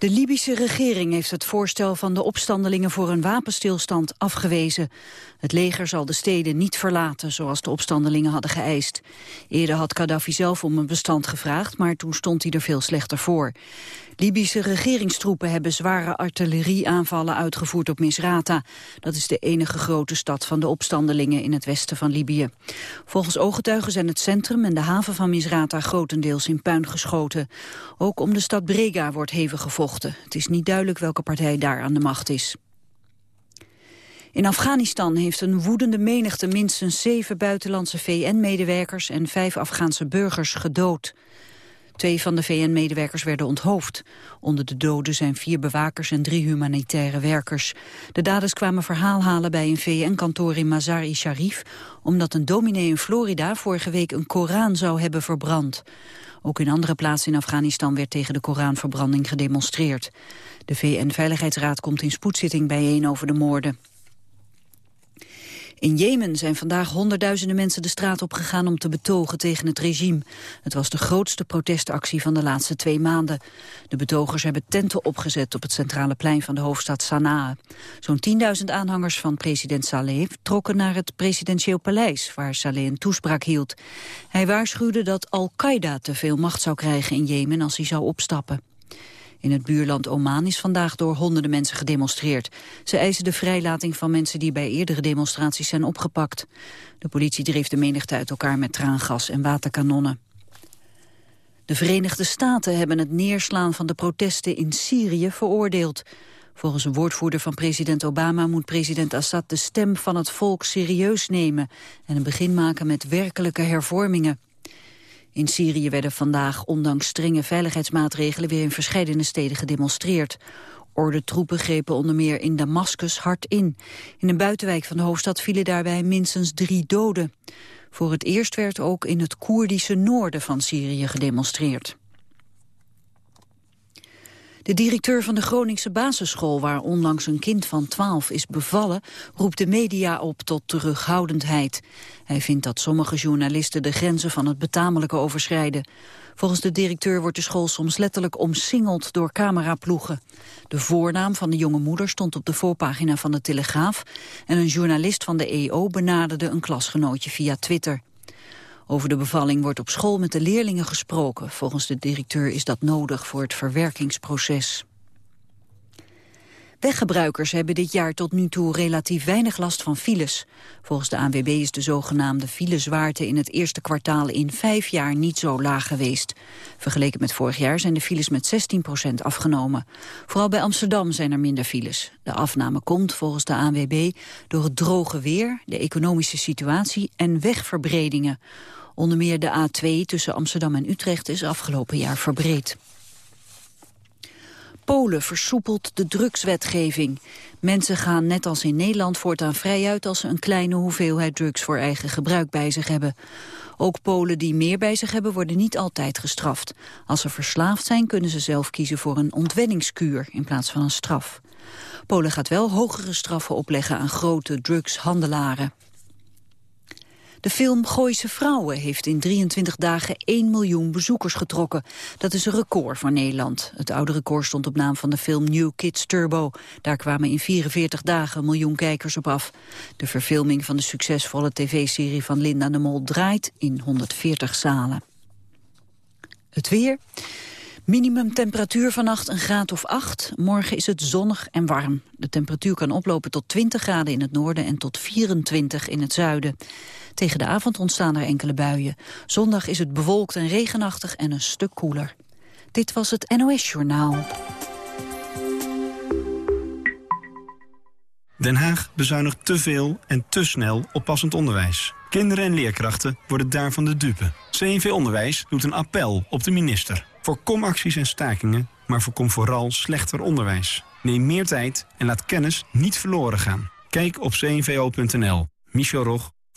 De Libische regering heeft het voorstel van de opstandelingen voor een wapenstilstand afgewezen. Het leger zal de steden niet verlaten, zoals de opstandelingen hadden geëist. Eerder had Gaddafi zelf om een bestand gevraagd, maar toen stond hij er veel slechter voor. Libische regeringstroepen hebben zware artillerieaanvallen uitgevoerd op Misrata. Dat is de enige grote stad van de opstandelingen in het westen van Libië. Volgens ooggetuigen zijn het centrum en de haven van Misrata grotendeels in puin geschoten. Ook om de stad Brega wordt hevig gevochten. Het is niet duidelijk welke partij daar aan de macht is. In Afghanistan heeft een woedende menigte minstens zeven buitenlandse VN-medewerkers en vijf Afghaanse burgers gedood. Twee van de VN-medewerkers werden onthoofd. Onder de doden zijn vier bewakers en drie humanitaire werkers. De daders kwamen verhaal halen bij een VN-kantoor in Mazar-i-Sharif... omdat een dominee in Florida vorige week een Koran zou hebben verbrand. Ook in andere plaatsen in Afghanistan werd tegen de Koranverbranding gedemonstreerd. De VN-veiligheidsraad komt in spoedzitting bijeen over de moorden. In Jemen zijn vandaag honderdduizenden mensen de straat op gegaan om te betogen tegen het regime. Het was de grootste protestactie van de laatste twee maanden. De betogers hebben tenten opgezet op het centrale plein van de hoofdstad Sanaa. Zo'n 10.000 aanhangers van president Saleh trokken naar het presidentieel paleis, waar Saleh een toespraak hield. Hij waarschuwde dat Al-Qaeda te veel macht zou krijgen in Jemen als hij zou opstappen. In het buurland Oman is vandaag door honderden mensen gedemonstreerd. Ze eisen de vrijlating van mensen die bij eerdere demonstraties zijn opgepakt. De politie dreef de menigte uit elkaar met traangas en waterkanonnen. De Verenigde Staten hebben het neerslaan van de protesten in Syrië veroordeeld. Volgens een woordvoerder van president Obama moet president Assad de stem van het volk serieus nemen en een begin maken met werkelijke hervormingen. In Syrië werden vandaag ondanks strenge veiligheidsmaatregelen weer in verschillende steden gedemonstreerd. Ordentroepen grepen onder meer in Damascus hard in. In een buitenwijk van de hoofdstad vielen daarbij minstens drie doden. Voor het eerst werd ook in het Koerdische noorden van Syrië gedemonstreerd. De directeur van de Groningse basisschool, waar onlangs een kind van 12 is bevallen, roept de media op tot terughoudendheid. Hij vindt dat sommige journalisten de grenzen van het betamelijke overschrijden. Volgens de directeur wordt de school soms letterlijk omsingeld door cameraploegen. De voornaam van de jonge moeder stond op de voorpagina van de Telegraaf en een journalist van de EO benaderde een klasgenootje via Twitter. Over de bevalling wordt op school met de leerlingen gesproken. Volgens de directeur is dat nodig voor het verwerkingsproces. Weggebruikers hebben dit jaar tot nu toe relatief weinig last van files. Volgens de ANWB is de zogenaamde filezwaarte in het eerste kwartaal in vijf jaar niet zo laag geweest. Vergeleken met vorig jaar zijn de files met 16% afgenomen. Vooral bij Amsterdam zijn er minder files. De afname komt volgens de ANWB door het droge weer, de economische situatie en wegverbredingen. Onder meer de A2 tussen Amsterdam en Utrecht is afgelopen jaar verbreed. Polen versoepelt de drugswetgeving. Mensen gaan net als in Nederland voortaan vrijuit als ze een kleine hoeveelheid drugs voor eigen gebruik bij zich hebben. Ook Polen die meer bij zich hebben worden niet altijd gestraft. Als ze verslaafd zijn kunnen ze zelf kiezen voor een ontwenningskuur in plaats van een straf. Polen gaat wel hogere straffen opleggen aan grote drugshandelaren. De film Gooise Vrouwen heeft in 23 dagen 1 miljoen bezoekers getrokken. Dat is een record voor Nederland. Het oude record stond op naam van de film New Kids Turbo. Daar kwamen in 44 dagen een miljoen kijkers op af. De verfilming van de succesvolle tv-serie van Linda de Mol draait in 140 zalen. Het weer... Minimumtemperatuur vannacht een graad of 8. Morgen is het zonnig en warm. De temperatuur kan oplopen tot 20 graden in het noorden en tot 24 in het zuiden. Tegen de avond ontstaan er enkele buien. Zondag is het bewolkt en regenachtig en een stuk koeler. Dit was het NOS Journaal. Den Haag bezuinigt te veel en te snel op passend onderwijs. Kinderen en leerkrachten worden daarvan de dupe. CNV Onderwijs doet een appel op de minister. Voorkom acties en stakingen, maar voorkom vooral slechter onderwijs. Neem meer tijd en laat kennis niet verloren gaan. Kijk op cnvo.nl. Michel Rog,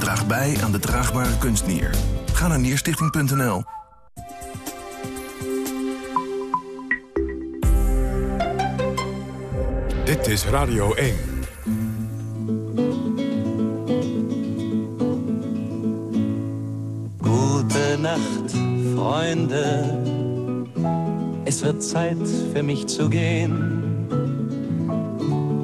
en draag bij aan de draagbare kunstnier. Ga naar nierstichting.nl. Dit is Radio 1. Gute Nacht, Freunde. Es wird Zeit für mich zu gehen.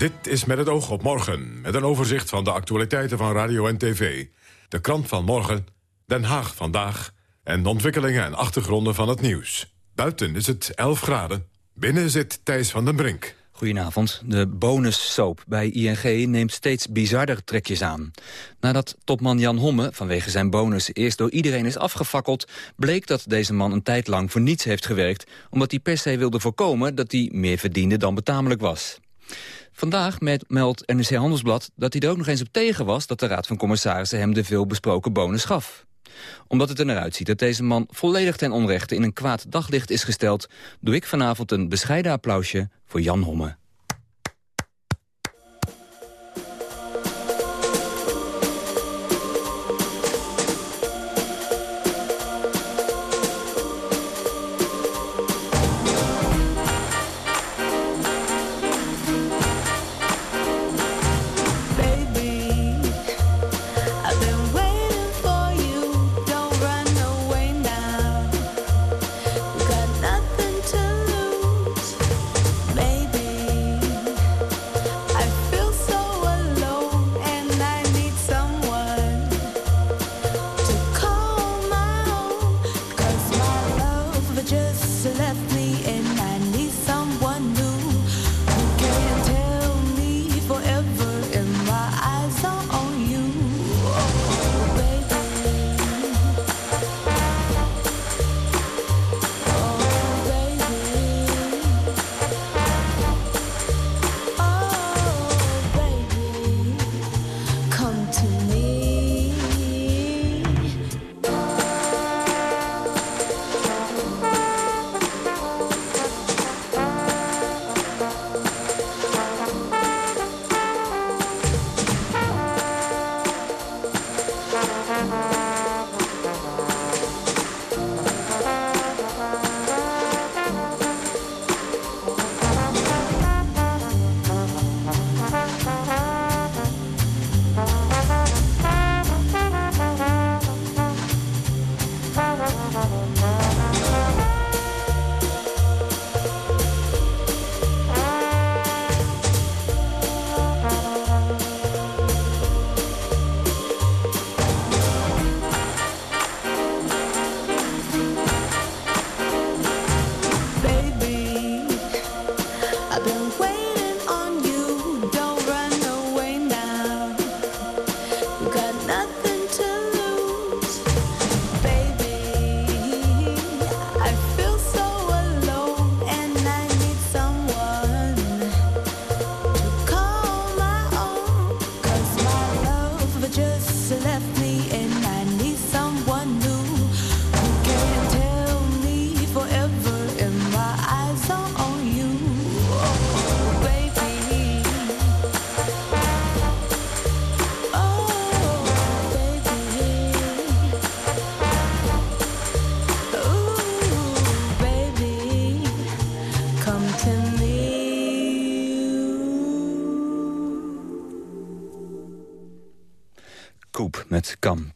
Dit is met het oog op morgen, met een overzicht van de actualiteiten van radio en tv. De krant van morgen, Den Haag vandaag... en de ontwikkelingen en achtergronden van het nieuws. Buiten is het 11 graden, binnen zit Thijs van den Brink. Goedenavond. De bonussoap bij ING neemt steeds bizarder trekjes aan. Nadat topman Jan Homme vanwege zijn bonus eerst door iedereen is afgefakkeld... bleek dat deze man een tijd lang voor niets heeft gewerkt... omdat hij per se wilde voorkomen dat hij meer verdiende dan betamelijk was. Vandaag meldt NRC Handelsblad dat hij er ook nog eens op tegen was... dat de Raad van Commissarissen hem de veelbesproken bonus gaf. Omdat het er naar uitziet dat deze man volledig ten onrechte... in een kwaad daglicht is gesteld... doe ik vanavond een bescheiden applausje voor Jan Homme.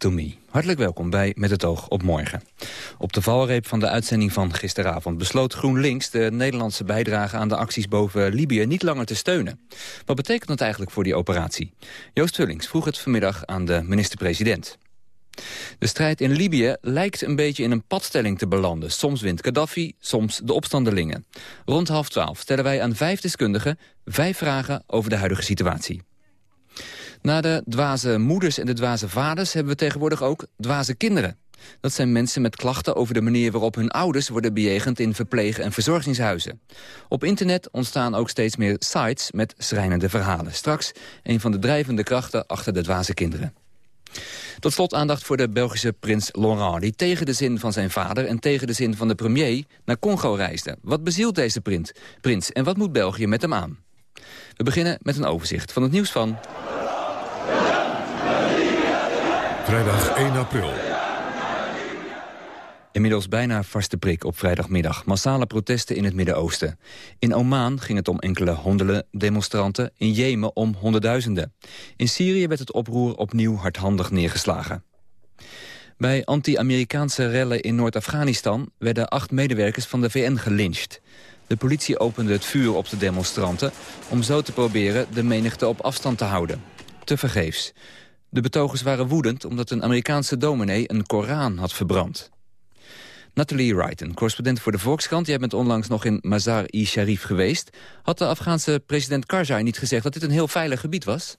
To. Hartelijk welkom bij Met het oog op morgen. Op de valreep van de uitzending van gisteravond besloot GroenLinks... de Nederlandse bijdrage aan de acties boven Libië niet langer te steunen. Wat betekent dat eigenlijk voor die operatie? Joost Vullings vroeg het vanmiddag aan de minister-president. De strijd in Libië lijkt een beetje in een padstelling te belanden. Soms wint Gaddafi, soms de opstandelingen. Rond half twaalf stellen wij aan vijf deskundigen vijf vragen over de huidige situatie. Na de dwaze moeders en de dwaze vaders hebben we tegenwoordig ook dwaze kinderen. Dat zijn mensen met klachten over de manier waarop hun ouders worden bejegend in verpleeg- en verzorgingshuizen. Op internet ontstaan ook steeds meer sites met schrijnende verhalen. Straks een van de drijvende krachten achter de dwaze kinderen. Tot slot aandacht voor de Belgische prins Laurent... die tegen de zin van zijn vader en tegen de zin van de premier naar Congo reisde. Wat bezielt deze prins, prins en wat moet België met hem aan? We beginnen met een overzicht van het nieuws van... Vrijdag 1 april. Inmiddels bijna vaste prik op vrijdagmiddag. Massale protesten in het Midden-Oosten. In Oman ging het om enkele honderden demonstranten. In Jemen om honderdduizenden. In Syrië werd het oproer opnieuw hardhandig neergeslagen. Bij anti-Amerikaanse rellen in Noord-Afghanistan... werden acht medewerkers van de VN gelyncht. De politie opende het vuur op de demonstranten... om zo te proberen de menigte op afstand te houden. Te vergeefs. De betogers waren woedend omdat een Amerikaanse dominee een Koran had verbrand. Nathalie Wrighton, correspondent voor de Volkskrant. Jij bent onlangs nog in Mazar-i-Sharif geweest. Had de Afghaanse president Karzai niet gezegd dat dit een heel veilig gebied was?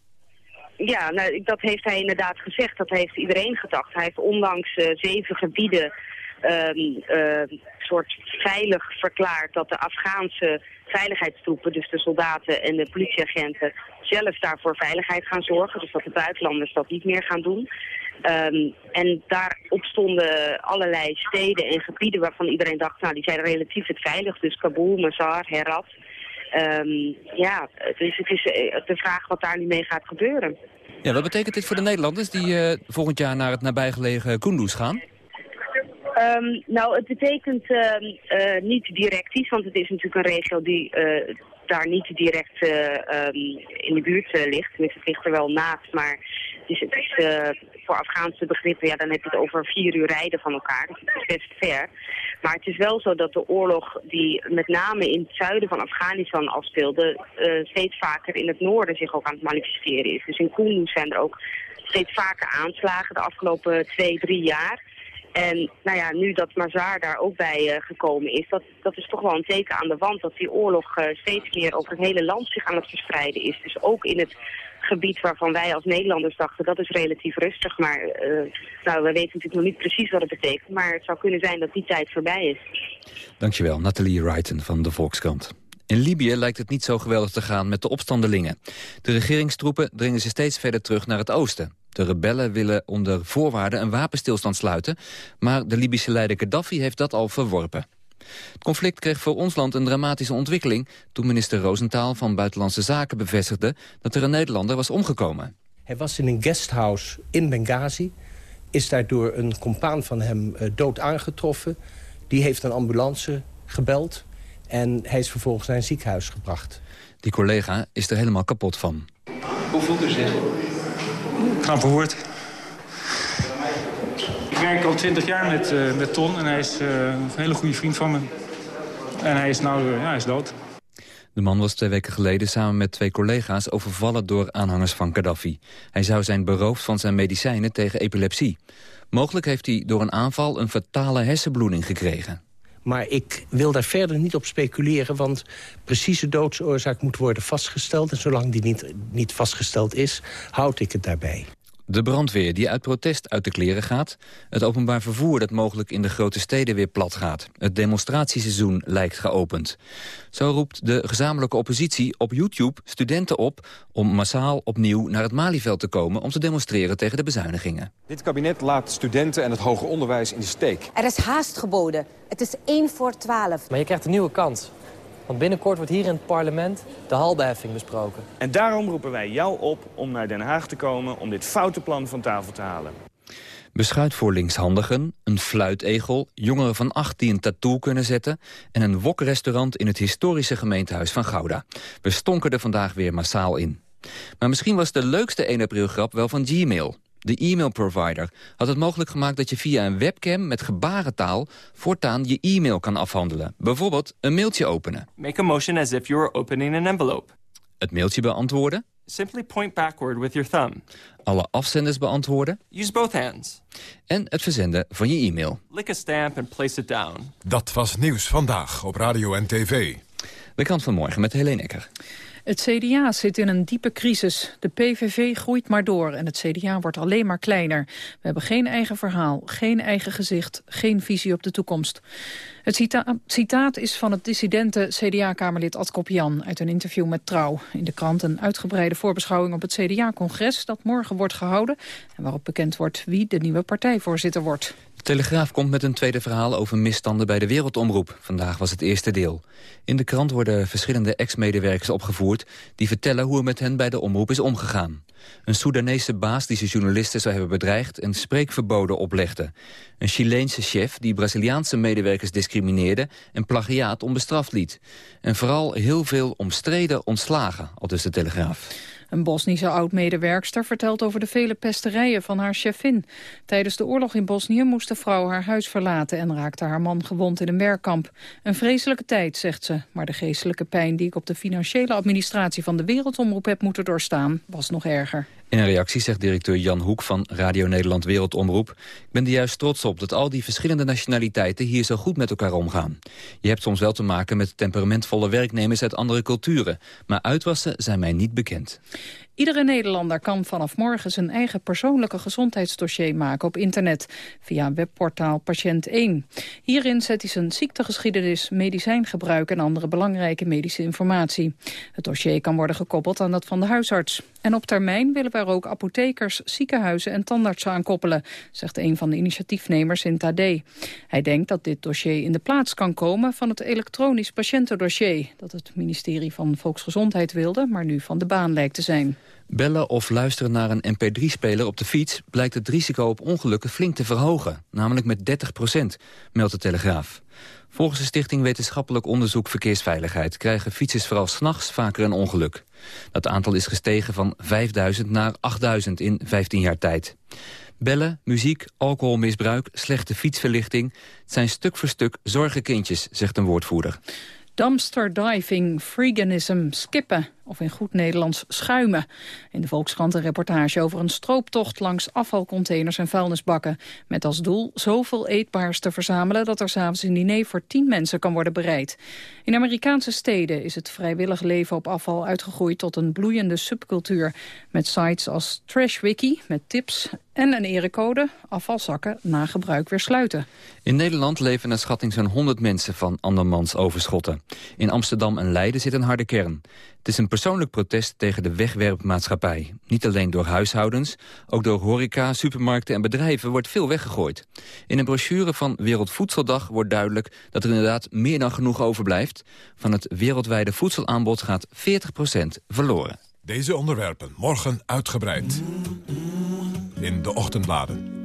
Ja, nou, dat heeft hij inderdaad gezegd. Dat heeft iedereen gedacht. Hij heeft onlangs uh, zeven gebieden um, soort veilig verklaard dat de Afghaanse veiligheidstroepen, dus de soldaten en de politieagenten, zelf daarvoor veiligheid gaan zorgen. Dus dat de buitenlanders dat niet meer gaan doen. Um, en daarop stonden allerlei steden en gebieden waarvan iedereen dacht, nou die zijn relatief het veilig. Dus Kabul, Mazar, Herat. Um, ja, dus het is de vraag wat daar nu mee gaat gebeuren. Ja, wat betekent dit voor de Nederlanders die uh, volgend jaar naar het nabijgelegen Kunduz gaan? Um, nou, het betekent uh, uh, niet direct iets, want het is natuurlijk een regio die uh, daar niet direct um, in de buurt ligt. Tenminste, het ligt er wel naast, maar het voor Afghaanse begrippen, ja, dan heb je het over vier uur rijden van elkaar. Dus het is best ver. Maar het is wel zo dat de oorlog die met name in het zuiden van Afghanistan afspeelde, steeds vaker in het noorden zich ook aan het manifesteren is. Dus in Kunduz zijn er ook steeds vaker aanslagen de afgelopen twee, drie jaar. En nou ja, nu dat Mazar daar ook bij uh, gekomen is, dat, dat is toch wel een teken aan de wand dat die oorlog uh, steeds meer over het hele land zich aan het verspreiden is. Dus ook in het gebied waarvan wij als Nederlanders dachten, dat is relatief rustig. Maar uh, nou, we weten natuurlijk nog niet precies wat het betekent, maar het zou kunnen zijn dat die tijd voorbij is. Dankjewel, Nathalie Wrighton van de Volkskrant. In Libië lijkt het niet zo geweldig te gaan met de opstandelingen. De regeringstroepen dringen ze steeds verder terug naar het oosten. De rebellen willen onder voorwaarden een wapenstilstand sluiten... maar de Libische leider Gaddafi heeft dat al verworpen. Het conflict kreeg voor ons land een dramatische ontwikkeling... toen minister Roosentaal van Buitenlandse Zaken bevestigde... dat er een Nederlander was omgekomen. Hij was in een guesthouse in Benghazi... is daardoor een compaan van hem uh, dood aangetroffen. Die heeft een ambulance gebeld... en hij is vervolgens naar een ziekenhuis gebracht. Die collega is er helemaal kapot van. Hoe voelt u zich? Knap verhoord. Ik werk al twintig jaar met, uh, met Ton en hij is uh, een hele goede vriend van me. En hij is nou uh, ja, hij is dood. De man was twee weken geleden samen met twee collega's overvallen door aanhangers van Gaddafi. Hij zou zijn beroofd van zijn medicijnen tegen epilepsie. Mogelijk heeft hij door een aanval een fatale hersenbloeding gekregen. Maar ik wil daar verder niet op speculeren... want precieze doodsoorzaak moet worden vastgesteld... en zolang die niet, niet vastgesteld is, houd ik het daarbij. De brandweer die uit protest uit de kleren gaat. Het openbaar vervoer dat mogelijk in de grote steden weer plat gaat. Het demonstratieseizoen lijkt geopend. Zo roept de gezamenlijke oppositie op YouTube studenten op... om massaal opnieuw naar het Malieveld te komen... om te demonstreren tegen de bezuinigingen. Dit kabinet laat studenten en het hoger onderwijs in de steek. Er is haast geboden. Het is 1 voor 12. Maar je krijgt een nieuwe kans. Want binnenkort wordt hier in het parlement de halbeheffing besproken. En daarom roepen wij jou op om naar Den Haag te komen... om dit foute plan van tafel te halen. Beschuit voor linkshandigen, een fluitegel, jongeren van acht die een tattoo kunnen zetten... en een wokrestaurant in het historische gemeentehuis van Gouda. We stonken er vandaag weer massaal in. Maar misschien was de leukste 1 april grap wel van Gmail. De e-mailprovider had het mogelijk gemaakt dat je via een webcam met gebarentaal voortaan je e-mail kan afhandelen. Bijvoorbeeld een mailtje openen. Make a motion as if you were opening an envelope. Het mailtje beantwoorden. Simply point backward with your thumb. Alle afzenders beantwoorden. Use both hands. En het verzenden van je e-mail. Lick a stamp and place it down. Dat was Nieuws Vandaag op Radio en TV. De krant van morgen met Helene Ecker. Het CDA zit in een diepe crisis. De PVV groeit maar door en het CDA wordt alleen maar kleiner. We hebben geen eigen verhaal, geen eigen gezicht, geen visie op de toekomst. Het cita citaat is van het dissidente CDA-kamerlid Ad Kopjan uit een interview met Trouw. In de krant een uitgebreide voorbeschouwing op het CDA-congres dat morgen wordt gehouden... en waarop bekend wordt wie de nieuwe partijvoorzitter wordt. Telegraaf komt met een tweede verhaal over misstanden bij de Wereldomroep. Vandaag was het eerste deel. In de krant worden verschillende ex-medewerkers opgevoerd... die vertellen hoe er met hen bij de omroep is omgegaan. Een Soedanese baas die zijn journalisten zou hebben bedreigd... en spreekverboden oplegde. Een Chileense chef die Braziliaanse medewerkers discrimineerde... en plagiaat onbestraft liet. En vooral heel veel omstreden ontslagen, al dus de Telegraaf. Een Bosnische oud-medewerkster vertelt over de vele pesterijen van haar chefin. Tijdens de oorlog in Bosnië moest de vrouw haar huis verlaten... en raakte haar man gewond in een werkkamp. Een vreselijke tijd, zegt ze. Maar de geestelijke pijn die ik op de financiële administratie... van de Wereldomroep heb moeten doorstaan, was nog erger. In een reactie zegt directeur Jan Hoek van Radio Nederland Wereldomroep... ik ben er juist trots op dat al die verschillende nationaliteiten hier zo goed met elkaar omgaan. Je hebt soms wel te maken met temperamentvolle werknemers uit andere culturen... maar uitwassen zijn mij niet bekend. Iedere Nederlander kan vanaf morgen zijn eigen persoonlijke gezondheidsdossier maken op internet via webportaal Patiënt 1. Hierin zet hij zijn ziektegeschiedenis, medicijngebruik en andere belangrijke medische informatie. Het dossier kan worden gekoppeld aan dat van de huisarts. En op termijn willen we er ook apothekers, ziekenhuizen en tandartsen aan koppelen, zegt een van de initiatiefnemers in TAD. Hij denkt dat dit dossier in de plaats kan komen van het elektronisch patiëntendossier, dat het ministerie van Volksgezondheid wilde, maar nu van de baan lijkt te zijn. Bellen of luisteren naar een mp3-speler op de fiets... blijkt het risico op ongelukken flink te verhogen. Namelijk met 30 procent, meldt de Telegraaf. Volgens de Stichting Wetenschappelijk Onderzoek Verkeersveiligheid... krijgen fietsers vooral s'nachts vaker een ongeluk. Dat aantal is gestegen van 5000 naar 8000 in 15 jaar tijd. Bellen, muziek, alcoholmisbruik, slechte fietsverlichting... het zijn stuk voor stuk zorgenkindjes, zegt een woordvoerder. Dumpster diving, freeganism, skippen of in goed Nederlands schuimen. In de Volkskrant een reportage over een strooptocht langs afvalcontainers en vuilnisbakken. Met als doel zoveel eetbaars te verzamelen dat er s'avonds een diner voor tien mensen kan worden bereid. In Amerikaanse steden is het vrijwillig leven op afval uitgegroeid tot een bloeiende subcultuur. Met sites als Trashwiki met tips en een erecode afvalzakken na gebruik weer sluiten. In Nederland leven naar schatting zo'n 100 mensen van andermans overschotten. In Amsterdam en Leiden zit een harde kern. Het is een persoonlijk protest tegen de wegwerpmaatschappij. Niet alleen door huishoudens, ook door horeca, supermarkten en bedrijven wordt veel weggegooid. In een brochure van Wereldvoedseldag wordt duidelijk dat er inderdaad meer dan genoeg overblijft. Van het wereldwijde voedselaanbod gaat 40% verloren. Deze onderwerpen morgen uitgebreid. In de ochtendbladen.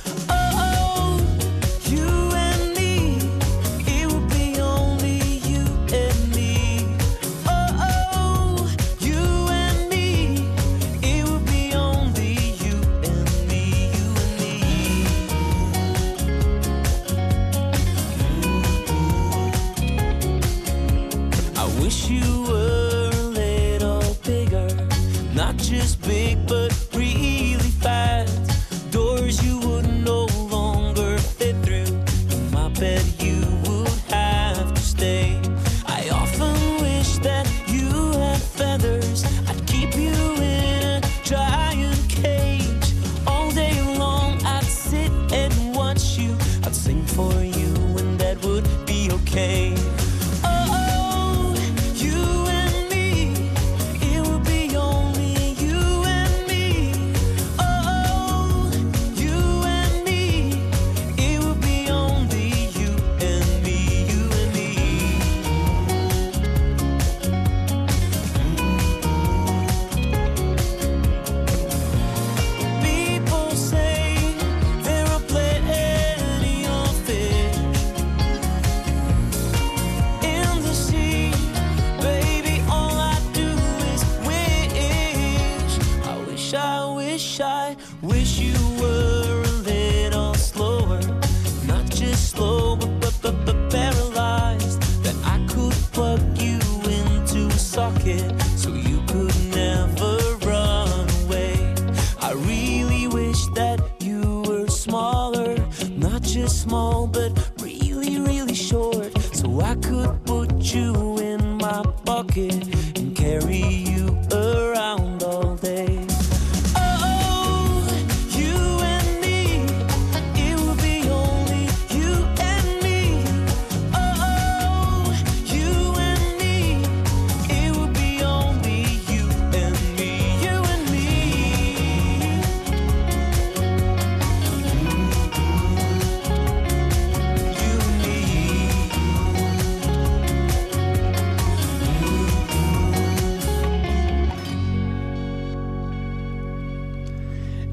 And carry you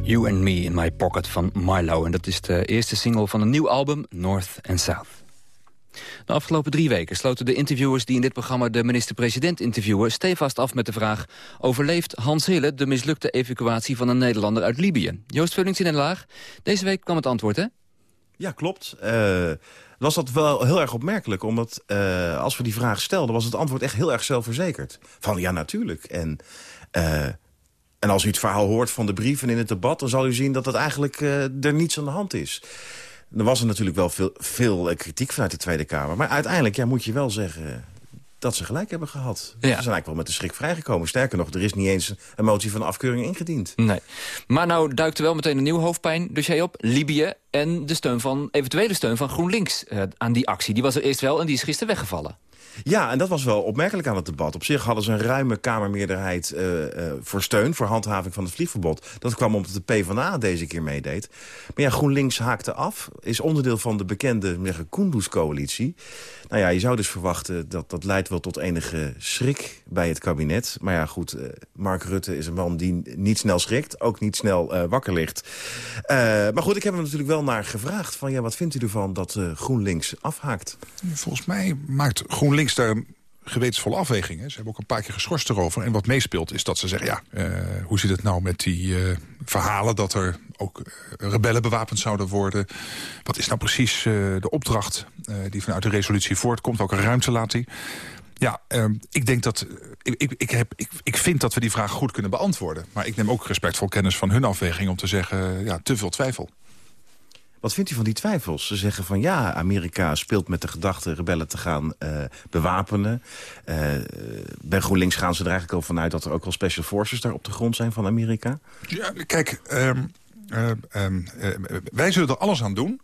You and Me in My Pocket van Milo. En dat is de eerste single van een nieuw album, North and South. De afgelopen drie weken sloten de interviewers die in dit programma de minister-president interviewen stevast af met de vraag overleeft Hans Hille de mislukte evacuatie van een Nederlander uit Libië? Joost Vullings in Den Laag. Deze week kwam het antwoord, hè? Ja, klopt. Eh, was dat wel heel erg opmerkelijk. Omdat eh, als we die vraag stelden, was het antwoord echt heel erg zelfverzekerd. Van ja, natuurlijk. En, eh, en als u het verhaal hoort van de brieven in het debat... dan zal u zien dat het eigenlijk eh, er niets aan de hand is. Er was er natuurlijk wel veel, veel eh, kritiek vanuit de Tweede Kamer. Maar uiteindelijk ja, moet je wel zeggen dat ze gelijk hebben gehad. Ze zijn eigenlijk wel met de schrik vrijgekomen. Sterker nog, er is niet eens een motie van afkeuring ingediend. Nee. Maar nou duikt er wel meteen een nieuw hoofdpijndossier op. Libië en de steun van, eventuele steun van GroenLinks eh, aan die actie. Die was er eerst wel en die is gisteren weggevallen. Ja, en dat was wel opmerkelijk aan het debat. Op zich hadden ze een ruime Kamermeerderheid eh, eh, voor steun... voor handhaving van het vliegverbod. Dat kwam omdat de PvdA deze keer meedeed. Maar ja, GroenLinks haakte af. Is onderdeel van de bekende Kunduz-coalitie. Nou ja, je zou dus verwachten dat dat leidt wel tot enige schrik bij het kabinet. Maar ja, goed, eh, Mark Rutte is een man die niet snel schrikt. Ook niet snel eh, wakker ligt. Eh, maar goed, ik heb hem natuurlijk wel naar gevraagd. Van ja, wat vindt u ervan dat GroenLinks afhaakt? Volgens mij maakt GroenLinks daar gewetensvolle afwegingen. Ze hebben ook een paar keer geschorst erover. En wat meespeelt is dat ze zeggen... ja, hoe zit het nou met die verhalen... dat er ook eh, rebellen bewapend zouden worden? Wat is nou precies eh, de opdracht eh, die vanuit de resolutie voortkomt? Welke ruimte laat die? Ja, ehm, ik denk dat. Ik, ik, ik, heb, ik, ik vind dat we die vraag goed kunnen beantwoorden. Maar ik neem ook respectvol kennis van hun afweging om te zeggen: ja, te veel twijfel. Wat vindt u van die twijfels? Ze zeggen van ja, Amerika speelt met de gedachte rebellen te gaan bewapenen. Eh, bij GroenLinks gaan ze er eigenlijk al vanuit dat er ook wel special forces daar op de grond zijn van Amerika. Ja, kijk, ehm, ehm, ehm, eh, wij zullen er alles aan doen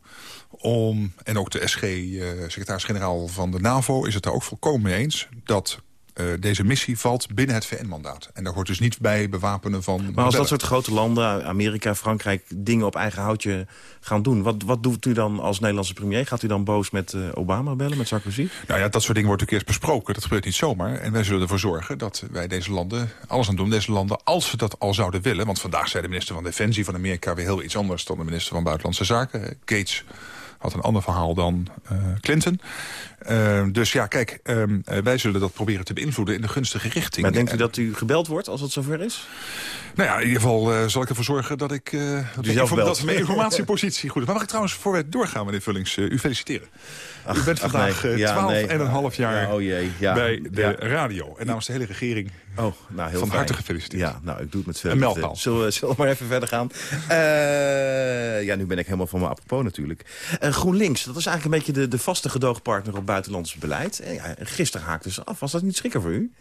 om, en ook de SG, eh, secretaris-generaal van de NAVO... is het daar ook volkomen mee eens dat eh, deze missie valt binnen het VN-mandaat. En daar hoort dus niet bij bewapenen van... Maar als dat soort grote landen, Amerika, Frankrijk... dingen op eigen houtje gaan doen... wat, wat doet u dan als Nederlandse premier? Gaat u dan boos met eh, Obama bellen, met Sarkozy? Nou ja, dat soort dingen wordt ook eerst besproken. Dat gebeurt niet zomaar. En wij zullen ervoor zorgen dat wij deze landen, alles aan doen, deze landen, als ze dat al zouden willen. Want vandaag zei de minister van Defensie van Amerika weer heel iets anders dan de minister van Buitenlandse Zaken. Gates had een ander verhaal dan eh, Clinton. Eh, dus ja, kijk, ehm, eh, wij zullen dat proberen te beïnvloeden in de gunstige richting. Maar denkt u dat u gebeld wordt als het zover is? Nou ja, in ieder geval eh, zal ik ervoor zorgen dat ik... dat, ik dat mijn informatiepositie goed is. Maar mag ik trouwens voor wij doorgaan, meneer Vullings, u feliciteren. U bent ach, vandaag nee. eh, Ja, 12 nee. en een half jaar Ja, oh jee, ja. bij de radio. En namens de hele regering Oh, nou, heel van fijn. harte gefeliciteerd. Ja, nou, ik doe het met veel liefde. Zullen we, zullen we maar even verder gaan? Eh, ja, nu ben ik helemaal van mijn apropos natuurlijk. Eh, GroenLinks, dat is eigenlijk een beetje de, de vaste gedoogpartner op buitenlands beleid. En ja, gisteren haakten ze af. Was dat niet schrikker voor u?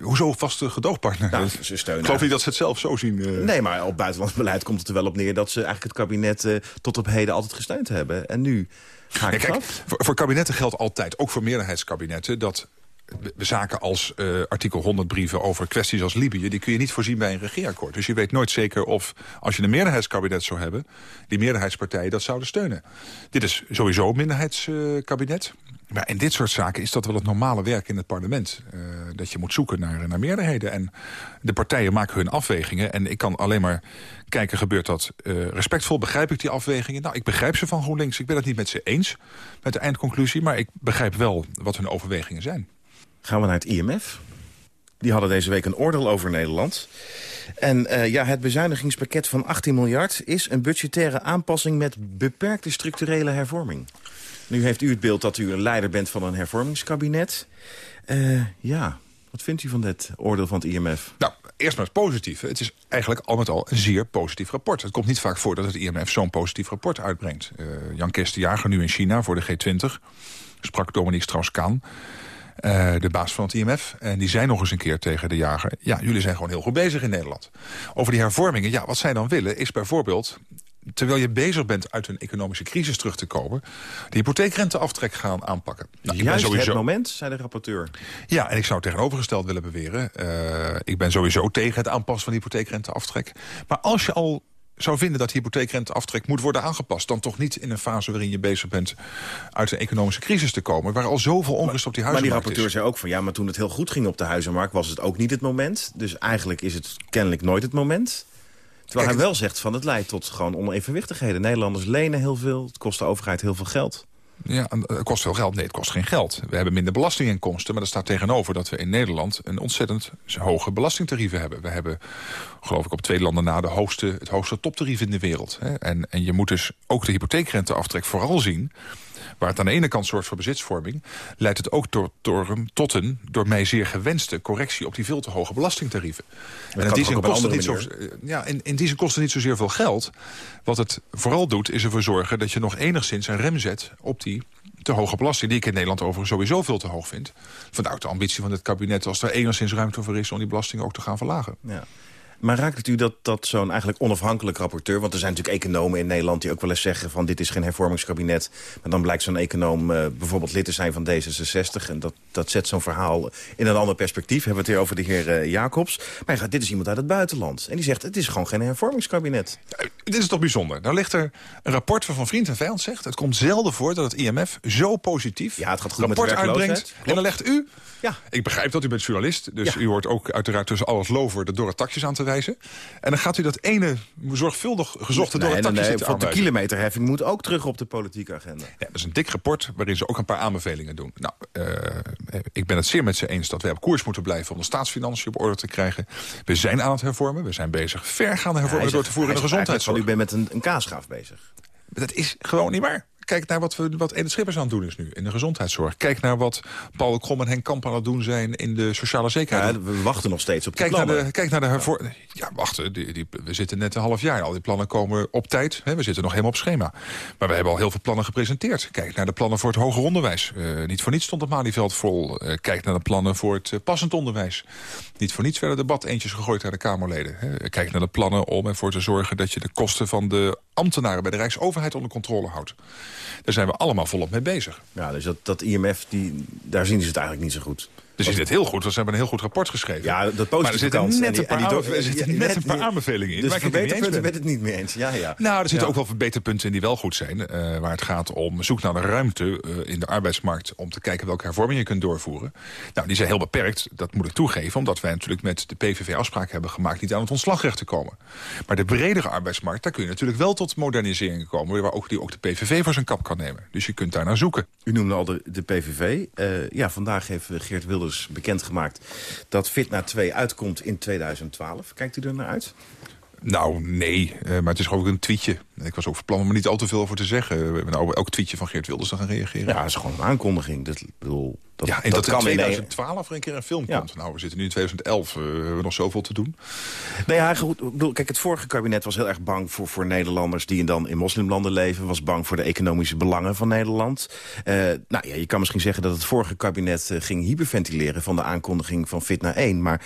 Hoezo vaste gedoogpartner? Nou, ze steunen Ik geloof niet dat ze het zelf zo zien. Nee, maar op buitenlands beleid komt het er wel op neer... dat ze eigenlijk het kabinet tot op heden altijd gesteund hebben. En nu Ja, kijk, voor, voor kabinetten geldt altijd, ook voor meerderheidskabinetten... dat zaken als eh, artikel 100 brieven over kwesties als Libië... die kun je niet voorzien bij een regeerakkoord. Dus je weet nooit zeker of, als je een meerderheidskabinet zou hebben... die meerderheidspartijen dat zouden steunen. Dit is sowieso een minderheidskabinet. Maar in dit soort zaken is dat wel het normale werk in het parlement. eh, dat je moet zoeken naar, naar meerderheden. En de partijen maken hun afwegingen. En ik kan alleen maar kijken, gebeurt dat eh, respectvol? Begrijp ik die afwegingen? Nou, ik begrijp ze van GroenLinks. Ik ben het niet met ze eens, met de eindconclusie. Maar ik begrijp wel wat hun overwegingen zijn. Gaan we naar het IMF. Die hadden deze week een oordeel over Nederland. En eh, ja, het bezuinigingspakket van 18 miljard is een budgettaire aanpassing met beperkte structurele hervorming. Nu heeft u het beeld dat u een leider bent van een hervormingskabinet. Eh, ja, wat vindt u van dit oordeel van het IMF? Nou, eerst maar het positieve. Het is eigenlijk al met al een zeer positief rapport. Het komt niet vaak voor dat het IMF zo'n positief rapport uitbrengt. Uh, Jan Kees de Jager nu in China voor de G20 sprak Dominique Strauss-Kaan. Uh, de baas van het IMF. En die zei nog eens een keer tegen de jager... ja, jullie zijn gewoon heel goed bezig in Nederland. Over die hervormingen, ja, wat zij dan willen... is bijvoorbeeld terwijl je bezig bent uit een economische crisis terug te komen... de hypotheekrenteaftrek gaan aanpakken. Nou, ik Juist ben sowieso... het moment, zei de rapporteur. Ja, en ik zou tegenovergesteld willen beweren. Uh, ik ben sowieso tegen het aanpassen van de hypotheekrenteaftrek. Maar als je al zou vinden dat hypotheekrenteaftrek moet worden aangepast... dan toch niet in een fase waarin je bezig bent uit een economische crisis te komen... waar al zoveel onrust op die huizenmarkt Maar die rapporteur zei ook van ja, maar toen het heel goed ging op de huizenmarkt... was het ook niet het moment. Dus eigenlijk is het kennelijk nooit het moment. Terwijl hij wel zegt van het leidt tot gewoon onevenwichtigheden. Nederlanders lenen heel veel, het kost de overheid heel veel geld. Ja, het kost veel geld. Nee, het kost geen geld. We hebben minder belastinginkomsten, maar er staat tegenover dat we in Nederland een ontzettend hoge belastingtarieven hebben. We hebben, geloof ik, op twee landen na de hoogste, het hoogste toptarief in de wereld. En, en je moet dus ook de hypotheekrenteaftrek vooral zien waar het aan de ene kant zorgt voor bezitsvorming... leidt het ook door, door, tot een, door mij zeer gewenste correctie... op die veel te hoge belastingtarieven. en in die, zin kost het niet zo, ja, in, in die zin kost het niet zozeer veel geld. Wat het vooral doet, is ervoor zorgen dat je nog enigszins een rem zet... op die te hoge belasting, die ik in Nederland overigens sowieso veel te hoog vind. Vandaar de ambitie van het kabinet, als er enigszins ruimte voor is... om die belasting ook te gaan verlagen. Ja. Maar raakt het u dat, dat zo'n eigenlijk onafhankelijk rapporteur... want er zijn natuurlijk economen in Nederland die ook wel eens zeggen... van dit is geen hervormingskabinet. Maar dan blijkt zo'n econoom uh, bijvoorbeeld lid te zijn van D66... en dat, dat zet zo'n verhaal in een ander perspectief. Hebben we het hier over de heer uh, Jacobs. Maar gaat, dit is iemand uit het buitenland. En die zegt, het is gewoon geen hervormingskabinet. Ja, dit is toch bijzonder. Nou ligt er een rapport van Vriend en Vijand zegt... het komt zelden voor dat het IMF zo positief ja, het gaat goed rapport met uitbrengt. En dan legt u ja. Ik begrijp dat u bent journalist, dus u hoort ook uiteraard tussen alles lover de dorre takjes aan te wijzen. En dan gaat u dat ene zorgvuldig gezochte nee, dorre takjes nee, nee, de kilometerheffing moet ook terug op de politieke agenda. Ja, dat is een dik rapport waarin ze ook een paar aanbevelingen doen. Nou, uh, ik ben het zeer met ze eens dat we op koers moeten blijven om de staatsfinanciën op orde te krijgen. We zijn aan het hervormen, we zijn bezig vergaande hervormingen door te voeren in de gezondheidszorg. U bent met een, een kaasgraaf bezig. Dat is gewoon niet waar. Kijk naar wat, we, wat Edith Schippers aan het doen is nu in de gezondheidszorg. Kijk naar wat Paul Krom en Henk Kamp aan het doen zijn in de sociale zekerheid. Ja, we wachten nog steeds op kijk Naar de, kijk naar de hervor ja. wachten. Die, die, we zitten net een half jaar. Al die plannen komen op tijd. Hè, we zitten nog helemaal op schema. Maar we hebben al heel veel plannen gepresenteerd. Kijk naar de plannen voor het hoger onderwijs. Uh, niet voor niets stond het Malieveld vol. Uh, kijk naar de plannen voor het uh, passend onderwijs. Niet voor niets werden debat eentjes gegooid naar de Kamerleden. Hè. Kijk naar de plannen om ervoor te zorgen dat je de kosten van de ambtenaren bij de Rijksoverheid onder controle houdt. Daar zijn we allemaal volop mee bezig. Ja, dus dat, dat IMF, die, daar zien ze het eigenlijk niet zo goed. Dus is het heel goed, want ze hebben een heel goed rapport geschreven. Ja, dat maar er zitten net, een, paar, er zitten net een paar aanbevelingen in. Dus verbeterpunten met het niet mee eens. Ja, ja. Nou, er zitten ook wel verbeterpunten in die wel goed zijn. Uh, waar het gaat om zoek naar de ruimte uh, in de arbeidsmarkt... om te kijken welke hervormingen je kunt doorvoeren. Nou, die zijn heel beperkt, dat moet ik toegeven... omdat wij natuurlijk met de PVV afspraken hebben gemaakt... niet aan het ontslagrecht te komen. Maar de bredere arbeidsmarkt, daar kun je natuurlijk wel tot moderniseringen komen... waar ook, die ook de PVV voor zijn kap kan nemen. Dus je kunt daar naar zoeken. U noemde al de, de PVV. Uh, ja, vandaag heeft Geert Wilders bekendgemaakt dat Fitna 2 uitkomt in 2012. Kijkt u er naar uit? Nou, nee. Uh, maar het is gewoon een tweetje. Ik was ook van plan om er niet al te veel over te zeggen. We hebben nou elk tweetje van Geert Wilders dan gaan reageren. Ja, dat is gewoon een aankondiging. Dat, bedoel, dat, ja, en dat, dat in 2012 er een keer een film komt. Nou, we zitten nu in 2011. Uh, we hebben nog zoveel te doen. Nou ja, goed, bedoel, kijk, het vorige kabinet was heel erg bang voor, voor Nederlanders... die dan in moslimlanden leven. Was bang voor de economische belangen van Nederland. Uh, nou ja, je kan misschien zeggen dat het vorige kabinet ging hyperventileren... van de aankondiging van Fitna 1. Maar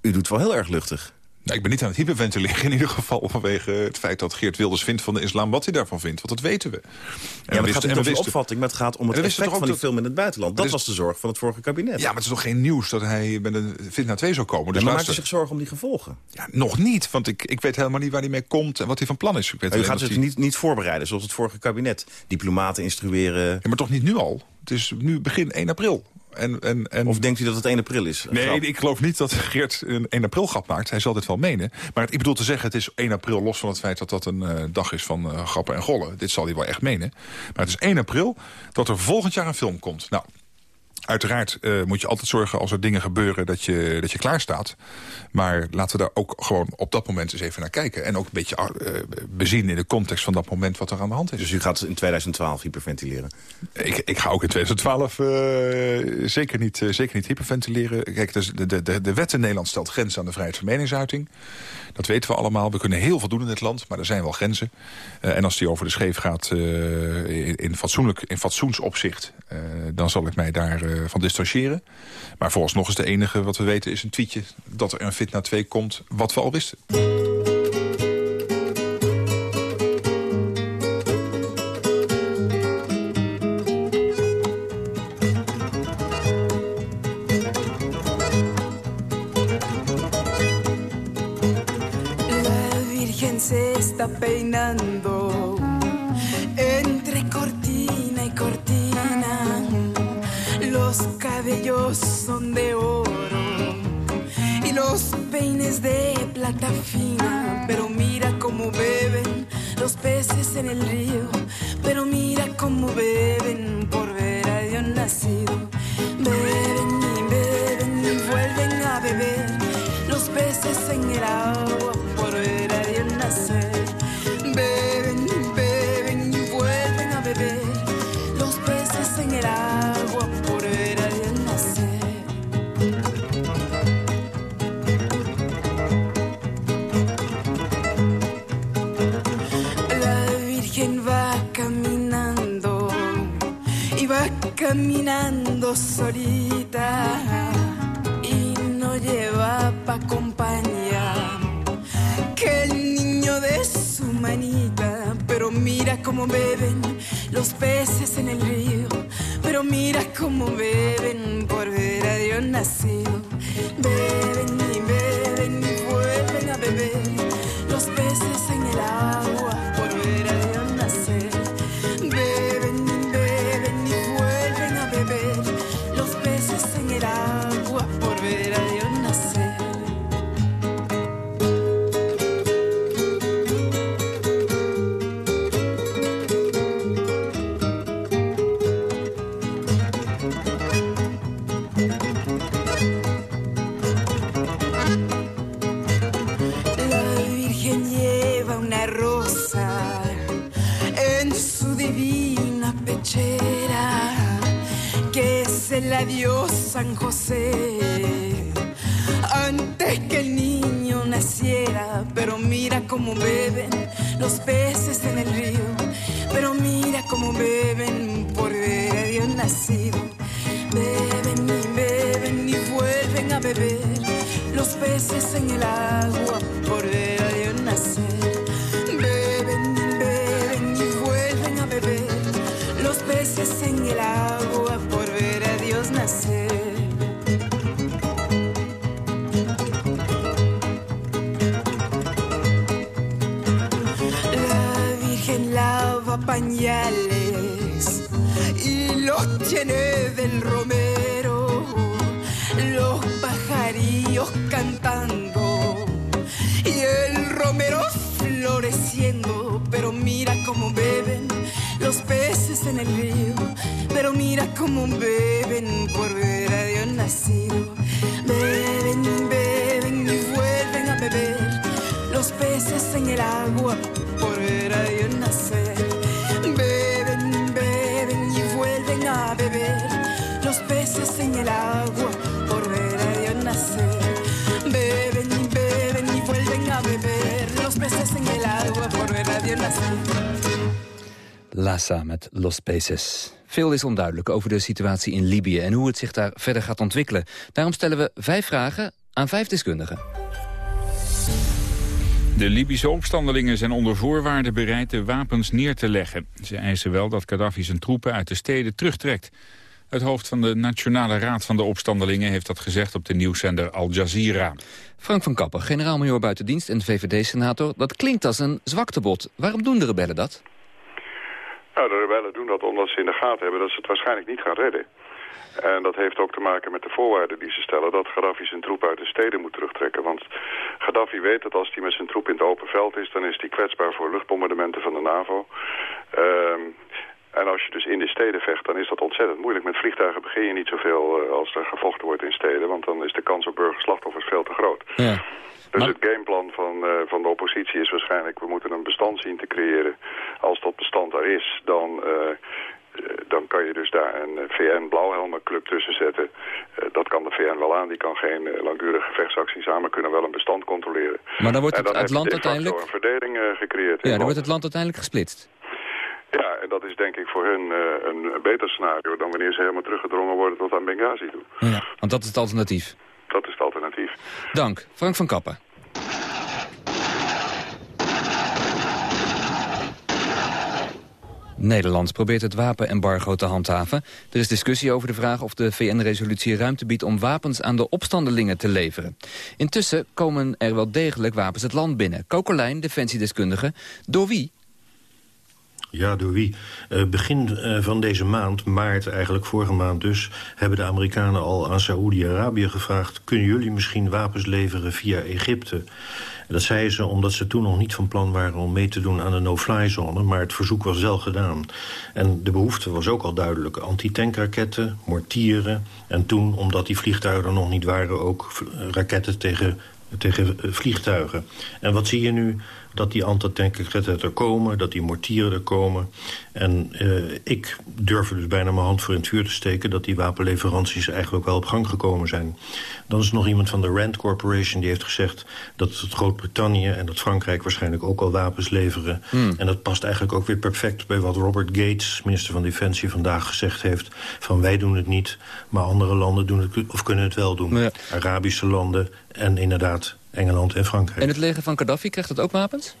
u doet wel heel erg luchtig. Nou, ik ben niet aan het hyperventileren in ieder geval... vanwege het feit dat Geert Wilders vindt van de islam wat hij daarvan vindt. Want dat weten we. En ja, maar het gaat niet om opvatting, maar het gaat om het effect van die film in het buitenland. Dat was de zorg van het vorige kabinet. Ja, maar het is toch geen nieuws dat hij met een Fitna 2 zou komen. Dus ja, maar maakt hij zich zorgen om die gevolgen? Ja, nog niet, want ik, ik weet helemaal niet waar hij mee komt... en wat hij van plan is. Ik weet maar u gaat zich niet, niet voorbereiden, zoals het vorige kabinet. Diplomaten instrueren... Ja, maar toch niet nu al? Het is nu begin 1 april. En, en, en... Of denkt u dat het 1 april is? Nee, ik geloof niet dat Geert een 1 april grap maakt. Hij zal dit wel menen. Maar ik bedoel te zeggen, het is 1 april los van het feit dat dat een uh, dag is van uh, grappen en gollen. Dit zal hij wel echt menen. Maar het is 1 april dat er volgend jaar een film komt. Nou, Uiteraard uh, moet je altijd zorgen als er dingen gebeuren dat je, dat je klaar staat. Maar laten we daar ook gewoon op dat moment eens even naar kijken. En ook een beetje uh, bezien in de context van dat moment wat er aan de hand is. Dus u gaat in 2012 hyperventileren? Ik, ik ga ook in 2012 uh, zeker, niet, zeker niet hyperventileren. Kijk, dus de, de, de wet in Nederland stelt grenzen aan de vrijheid van meningsuiting. Dat weten we allemaal. We kunnen heel veel doen in het land, maar er zijn wel grenzen. en als die over de scheef gaat in, in, fatsoenlijk, in fatsoensopzicht... dan zal ik mij daar van distancieren. Maar vooralsnog is de enige wat we weten is een tweetje... dat er een Fitna 2 komt, wat we al wisten. peinando son de oro y los peines de plata fina. Pero mira cómo beben los peces en el río. Pero mira cómo beben por ver a Dios nacido. Beben y beben y vuelven a beber los peces en el agua caminando solita y no lleva pa' compañía que el niño de su manita. Pero mira cómo beben los peces en el río. Pero mira cómo beben por ver a Dios nacido. Pero mira cómo beben por ver a Dios nacido. Beben beben y vuelven a beber los peces en el agua por ver a Dios nacer. Beben, beben y vuelven a beber los peces en el agua por ver a Dios nacer. Beben beben y vuelven a beber los peces en el agua por ver a Dios nacer. Lassa met Los Peces. Veel is onduidelijk over de situatie in Libië en hoe het zich daar verder gaat ontwikkelen. Daarom stellen we vijf vragen aan vijf deskundigen. De Libische opstandelingen zijn onder voorwaarden bereid de wapens neer te leggen. Ze eisen wel dat Gaddafi zijn troepen uit de steden terugtrekt. Het hoofd van de Nationale Raad van de Opstandelingen heeft dat gezegd op de nieuwszender Al Jazeera. Frank van Kappen, generaal-major buitendienst en VVD-senator. Dat klinkt als een zwaktebod. Waarom doen de rebellen dat? Nou, de rebellen doen dat omdat ze in de gaten hebben dat ze het waarschijnlijk niet gaan redden. En dat heeft ook te maken met de voorwaarden die ze stellen... dat Gaddafi zijn troep uit de steden moet terugtrekken. Want Gaddafi weet dat als hij met zijn troep in het open veld is... dan is hij kwetsbaar voor luchtbombardementen van de NAVO. Ehm, En als je dus in de steden vecht, dan is dat ontzettend moeilijk. Met vliegtuigen begin je niet zoveel uh, als er gevochten wordt in steden. Want dan is de kans op burgerslachtoffers veel te groot. Ja. Dus het gameplan van, uh, van de oppositie is waarschijnlijk... we moeten een bestand zien te creëren. Als dat bestand er is, dan... Uh, dan kan je dus daar een VN-blauwhelmenclub tussen zetten. Dat kan de VN wel aan. Die kan geen langdurige gevechtsacties aan, maar kunnen wel een bestand controleren. Maar dan wordt het, dan het land uiteindelijk... een verdeling gecreëerd. Ja, dan wordt het land uiteindelijk gesplitst. Ja, en dat is denk ik voor hun een beter scenario... dan wanneer ze helemaal teruggedrongen worden tot aan Benghazi toe. Ja, want dat is het alternatief. Dat is het alternatief. Dank. Frank van Kappen. Nederland probeert het wapenembargo te handhaven. Er is discussie over de vraag of de VN-resolutie ruimte biedt... om wapens aan de opstandelingen te leveren. Intussen komen er wel degelijk wapens het land binnen. Kokolijn, defensiedeskundige. Door wie? Ja, door wie? Uh, begin uh, van deze maand, maart eigenlijk, vorige maand dus... hebben de Amerikanen al aan Saoedi-Arabië gevraagd... kunnen jullie misschien wapens leveren via Egypte? Dat zeiden ze omdat ze toen nog niet van plan waren om mee te doen aan de no-fly-zone. Maar het verzoek was wel gedaan. En de behoefte was ook al duidelijk. Antitankraketten, mortieren. En toen, omdat die vliegtuigen nog niet waren... ook raketten tegen, tegen vliegtuigen. En wat zie je nu? Dat die antitankraketten er komen, dat die mortieren er komen. En uh, ik durf er dus bijna mijn hand voor in het vuur te steken... dat die wapenleveranties eigenlijk ook wel op gang gekomen zijn. Dan is er nog iemand van de Rand Corporation die heeft gezegd... dat Groot-Brittannië en dat Frankrijk waarschijnlijk ook al wapens leveren. Hmm. En dat past eigenlijk ook weer perfect bij wat Robert Gates... minister van Defensie vandaag gezegd heeft... van wij doen het niet, maar andere landen doen het, of kunnen het wel doen. Ja. Arabische landen en inderdaad Engeland en Frankrijk. En het leger van Gaddafi, krijgt dat ook wapens?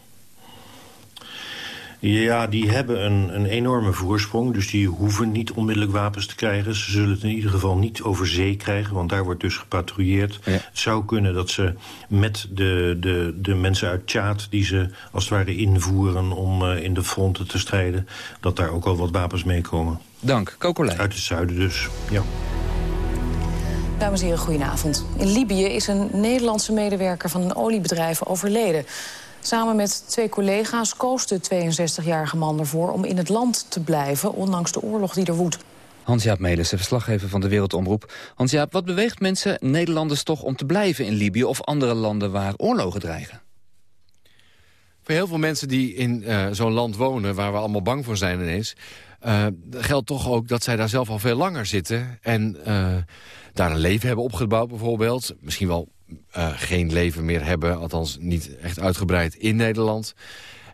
Ja, die hebben een, een enorme voorsprong. Dus die hoeven niet onmiddellijk wapens te krijgen. Ze zullen het in ieder geval niet over zee krijgen. Want daar wordt dus gepatrouilleerd. Ja. Het zou kunnen dat ze met de, de, de mensen uit Tjaad... die ze als het ware invoeren om uh, in de fronten te strijden... dat daar ook al wat wapens meekomen. Dank. Kokolijn. Uit het zuiden dus, ja. Dames en heren, goedenavond. In Libië is een Nederlandse medewerker van een oliebedrijf overleden. Samen met twee collega's koos de 62-jarige man ervoor om in het land te blijven... ondanks de oorlog die er woedt. Hans-Jaap Melissen, verslaggever van de Wereldomroep. Hans-Jaap, wat beweegt mensen, Nederlanders toch, om te blijven in Libië... of andere landen waar oorlogen dreigen? Voor heel veel mensen die in uh, zo'n land wonen... waar we allemaal bang voor zijn ineens... Uh, geldt toch ook dat zij daar zelf al veel langer zitten... en uh, daar een leven hebben opgebouwd bijvoorbeeld. Misschien wel uh, geen leven meer hebben, althans niet echt uitgebreid in Nederland.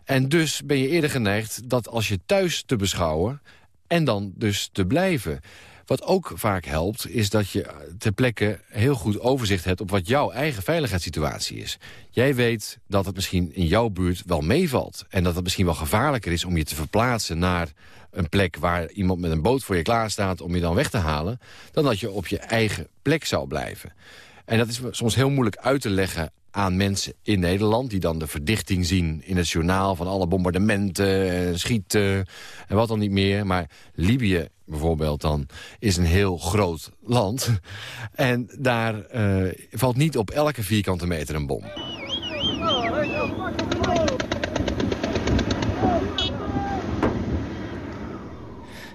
En dus ben je eerder geneigd dat als je thuis te beschouwen... en dan dus te blijven. Wat ook vaak helpt, is dat je ter plekke heel goed overzicht hebt... op wat jouw eigen veiligheidssituatie is. Jij weet dat het misschien in jouw buurt wel meevalt. En dat het misschien wel gevaarlijker is om je te verplaatsen naar een plek... waar iemand met een boot voor je klaar staat om je dan weg te halen... dan dat je op je eigen plek zou blijven. En dat is soms heel moeilijk uit te leggen aan mensen in Nederland... die dan de verdichting zien in het journaal van alle bombardementen... en schieten en wat dan niet meer. Maar Libië bijvoorbeeld dan is een heel groot land. En daar uh, valt niet op elke vierkante meter een bom.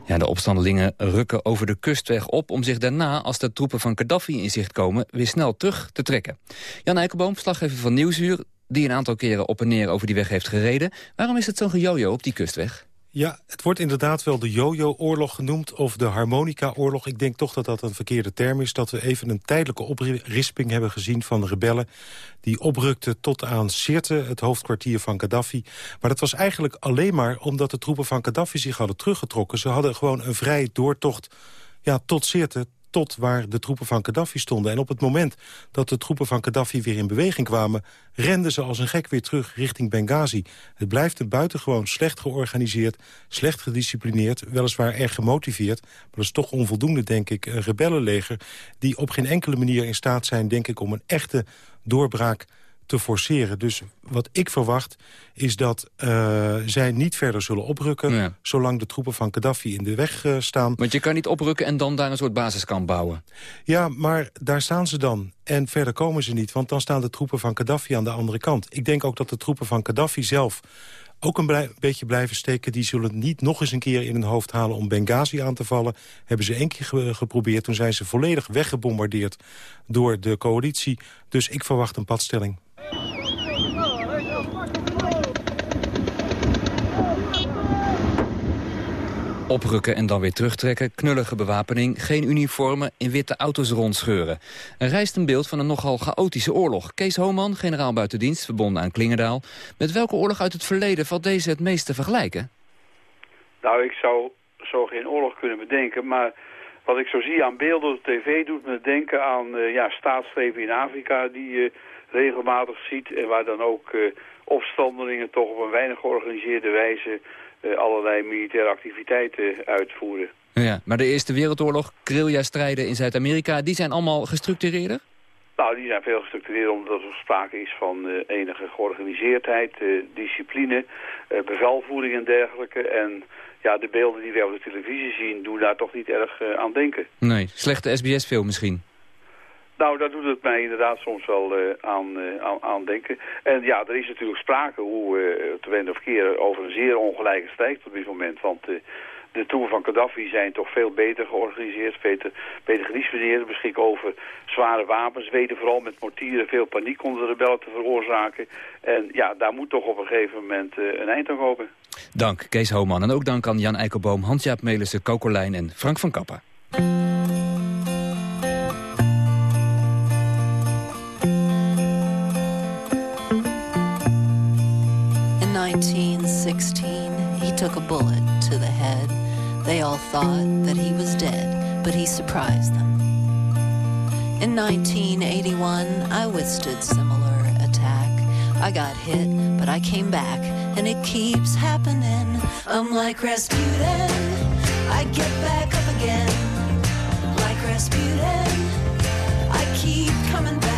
Ja, de opstandelingen rukken over de kustweg op... om zich daarna, als de troepen van Gaddafi in zicht komen... weer snel terug te trekken. Jan Eikelboom, verslaggever van Nieuwsuur... die een aantal keren op en neer over die weg heeft gereden. Waarom is het zo'n gejojo op die kustweg? Ja, het wordt inderdaad wel de jojo-oorlog genoemd of de harmonica-oorlog. Ik denk toch dat dat een verkeerde term is. Dat we even een tijdelijke oprisping hebben gezien van de rebellen... die oprukten tot aan Sirte, het hoofdkwartier van Gaddafi. Maar dat was eigenlijk alleen maar omdat de troepen van Gaddafi zich hadden teruggetrokken. Ze hadden gewoon een vrije doortocht ja, tot Sirte, tot waar de troepen van Gaddafi stonden. En op het moment dat de troepen van Gaddafi weer in beweging kwamen... renden ze als een gek weer terug richting Benghazi. Het blijft een buitengewoon slecht georganiseerd, slecht gedisciplineerd... weliswaar erg gemotiveerd, maar dat is toch onvoldoende, denk ik... een rebellenleger die op geen enkele manier in staat zijn, denk ik... om een echte doorbraak te forceren. Dus wat ik verwacht is dat uh, zij niet verder zullen oprukken... Ja. zolang de troepen van Gaddafi in de weg uh, staan. Want je kan niet oprukken en dan daar een soort basiskamp bouwen. Ja, maar daar staan ze dan. En verder komen ze niet, want dan staan de troepen van Gaddafi aan de andere kant. Ik denk ook dat de troepen van Gaddafi zelf ook een blij- beetje blijven steken. Die zullen niet nog eens een keer in hun hoofd halen om Benghazi aan te vallen. Hebben ze één keer ge- geprobeerd. Toen zijn ze volledig weggebombardeerd door de coalitie. Dus ik verwacht een padstelling. Oprukken en dan weer terugtrekken, knullige bewapening, geen uniformen, in witte auto's rondscheuren. Er rijst een beeld van een nogal chaotische oorlog. Kees Homan, generaal buitendienst, verbonden aan Klingendaal. Met welke oorlog uit het verleden valt deze het meest te vergelijken? Nou, ik zou zo geen oorlog kunnen bedenken, maar wat ik zo zie aan beelden op tv doet me denken aan eh, ja, staatsgrepen in Afrika die je regelmatig ziet en waar dan ook eh, opstandelingen toch op een weinig georganiseerde wijze eh, allerlei militaire activiteiten uitvoeren. Ja, maar de Eerste Wereldoorlog, guerrilla-strijden in Zuid-Amerika, die zijn allemaal gestructureerder? Nou, die zijn veel gestructureerd omdat er sprake is van eh, enige georganiseerdheid, discipline, eh, bevelvoering en dergelijke. En ja, de beelden die wij op de televisie zien doen daar toch niet erg aan denken. Nee, slechte SBS-film misschien. Nou, daar doet het mij inderdaad soms wel eh, aan, eh, aan, denken. En ja, er is natuurlijk sprake hoe eh te wenden of keren over een zeer ongelijke strijd op dit moment. Want de troepen van Gaddafi zijn toch veel beter georganiseerd, beter, beter gedisciplineerd, beschikken over zware wapens, weten vooral met mortieren veel paniek onder de rebellen te veroorzaken. En ja, daar moet toch op een gegeven moment een eind aan komen. Dank, Kees Homan. En ook dank aan Jan Eikelboom, Hans-Jaap Melissen, Kokolijn en Frank van Kappa. They all thought that he was dead, but he surprised them. In 1981, I withstood similar attack. I got hit, but I came back, and it keeps happening. I'm like Rasputin, I get back up again. Like Rasputin, I keep coming back,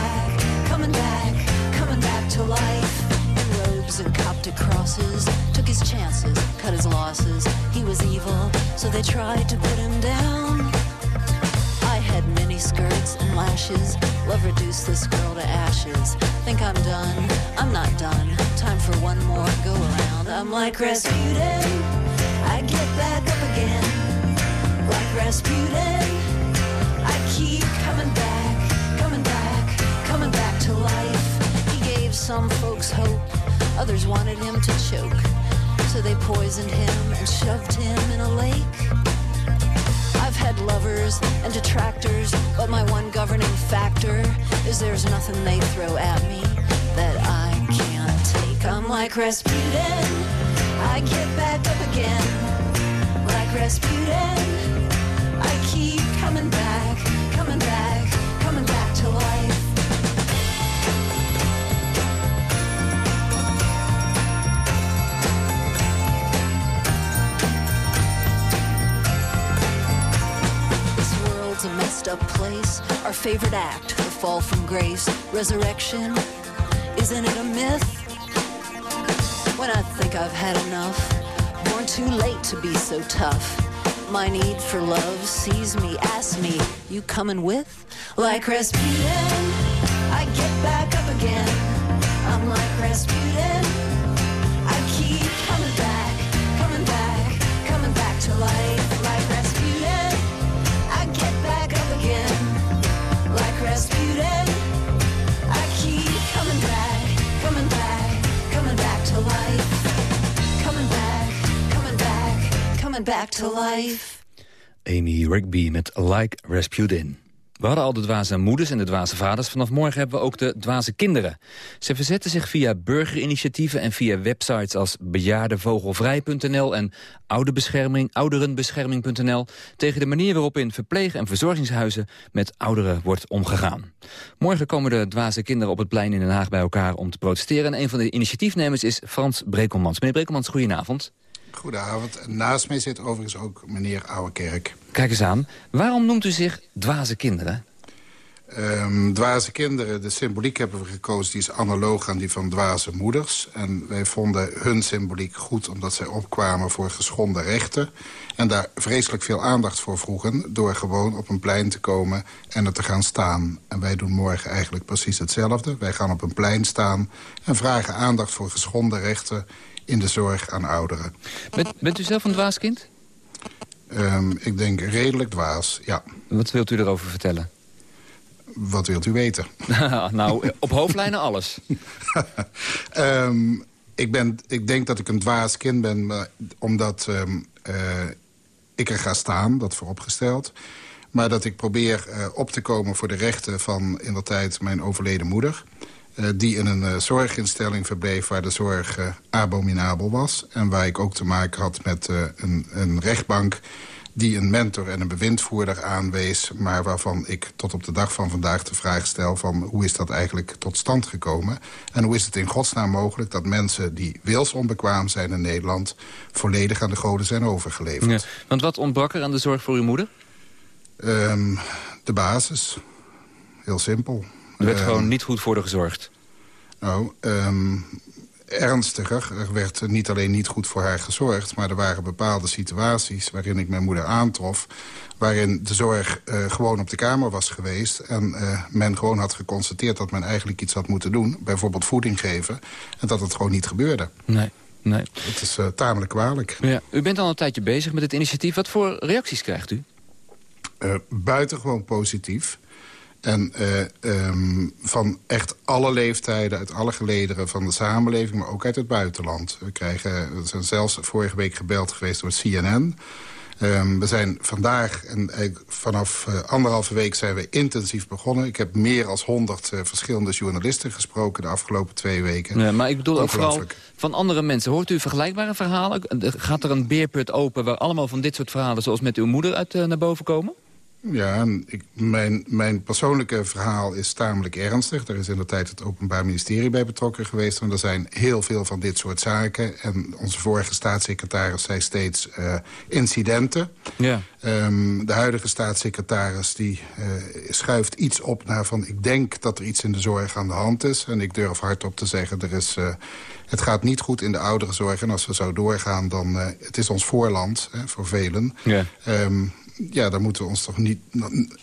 and Coptic crosses, took his chances, cut his losses. He was evil, so they tried to put him down. I had mini skirts and lashes. Love reduced this girl to ashes. Think I'm done? I'm not done. Time for one more go around. I'm like Rasputin. I get back up again. Like Rasputin. I keep coming back, coming back, coming back to life. He gave some folks hope. Others wanted him to choke. So they poisoned him and shoved him in a lake. I've had lovers and detractors, but my one governing factor is there's nothing they throw at me that I can't take. I'm like Rasputin, I get back up again. Like Rasputin, I keep coming back, place. Our favorite act, the fall from grace, resurrection. Isn't it a myth? When I think I've had enough, born too late to be so tough. My need for love sees me, asks me, you coming with? Like Rasputin, I get back up again. I'm like Rasputin. Back to life. Amy Rigby met Like Rasputin. We hadden al de dwaze moeders en de dwaze vaders. Vanaf morgen hebben we ook de dwaze kinderen. Ze verzetten zich via burgerinitiatieven en via websites als bejaardevogelvrij.nl en ouderbescherming, ouderenbescherming.nl tegen de manier waarop in verpleeg- en verzorgingshuizen met ouderen wordt omgegaan. Morgen komen de dwaze kinderen op het plein in Den Haag bij elkaar om te protesteren. En een van de initiatiefnemers is Frans Brekelmans. Meneer Brekelmans, goedenavond. Goedenavond. Naast mij zit overigens ook meneer Ouwekerk. Kijk eens aan. Waarom noemt u zich dwaze kinderen? Ehm, dwaze kinderen, de symboliek hebben we gekozen... die is analoog aan die van dwaze moeders. En wij vonden hun symboliek goed... omdat zij opkwamen voor geschonden rechten. En daar vreselijk veel aandacht voor vroegen... door gewoon op een plein te komen en er te gaan staan. En wij doen morgen eigenlijk precies hetzelfde. Wij gaan op een plein staan en vragen aandacht voor geschonden rechten in de zorg aan ouderen. Bent, bent u zelf een dwaaskind? Um, ik denk redelijk dwaas, ja. Wat wilt u erover vertellen? Wat wilt u weten? nou, op hoofdlijnen alles. um, ik, ben, ik denk dat ik een dwaas kind ben, maar omdat um, uh, ik er ga staan, dat vooropgesteld. Maar dat ik probeer uh, op te komen voor de rechten van in de tijd mijn overleden moeder. Uh, die in een uh, zorginstelling verbleef waar de zorg abominabel was. En waar ik ook te maken had met een, een rechtbank die een mentor en een bewindvoerder aanwees... maar waarvan ik tot op de dag van vandaag de vraag stel... van hoe is dat eigenlijk tot stand gekomen? En hoe is het in godsnaam mogelijk dat mensen die wilsonbekwaam zijn in Nederland... volledig aan de goden zijn overgeleverd? Ja, want wat ontbrak er aan de zorg voor uw moeder? Um, de basis. Heel simpel. Er werd um, gewoon niet goed voor haar gezorgd? Nou, um, ernstiger. Er werd niet alleen niet goed voor haar gezorgd... maar er waren bepaalde situaties waarin ik mijn moeder aantrof... waarin de zorg uh, gewoon op de kamer was geweest... en uh, men gewoon had geconstateerd dat men eigenlijk iets had moeten doen. Bijvoorbeeld voeding geven. En dat het gewoon niet gebeurde. Nee. Nee. Het is uh, tamelijk kwalijk. Ja. U bent al een tijdje bezig met het initiatief. Wat voor reacties krijgt u? Uh, buitengewoon positief. En uh, um, van echt alle leeftijden, uit alle gelederen van de samenleving... maar ook uit het buitenland. We, krijgen, we zijn zelfs vorige week gebeld geweest door CNN. Um, we zijn vandaag, en vanaf uh, anderhalve week zijn we intensief begonnen. Ik heb meer dan honderd uh, verschillende journalisten gesproken de afgelopen twee weken. Ja, maar ik bedoel ook vooral van andere mensen. Hoort u vergelijkbare verhalen? Gaat er een beerput open waar allemaal van dit soort verhalen... zoals met uw moeder uit uh, naar boven komen? Ja, ik, mijn, mijn persoonlijke verhaal is tamelijk ernstig. Er is in de tijd het Openbaar Ministerie bij betrokken geweest. Want er zijn heel veel van dit soort zaken. En onze vorige staatssecretaris zei steeds uh, incidenten. Ja. Um, de huidige staatssecretaris die uh, schuift iets op naar van... ik denk dat er iets in de zorg aan de hand is. En ik durf hardop te zeggen, er is... Uh, het gaat niet goed in de ouderenzorg. En als we zo doorgaan, dan... Uh, het is ons voorland, hè, voor velen. Ja. Um, ja, dan moeten we ons toch niet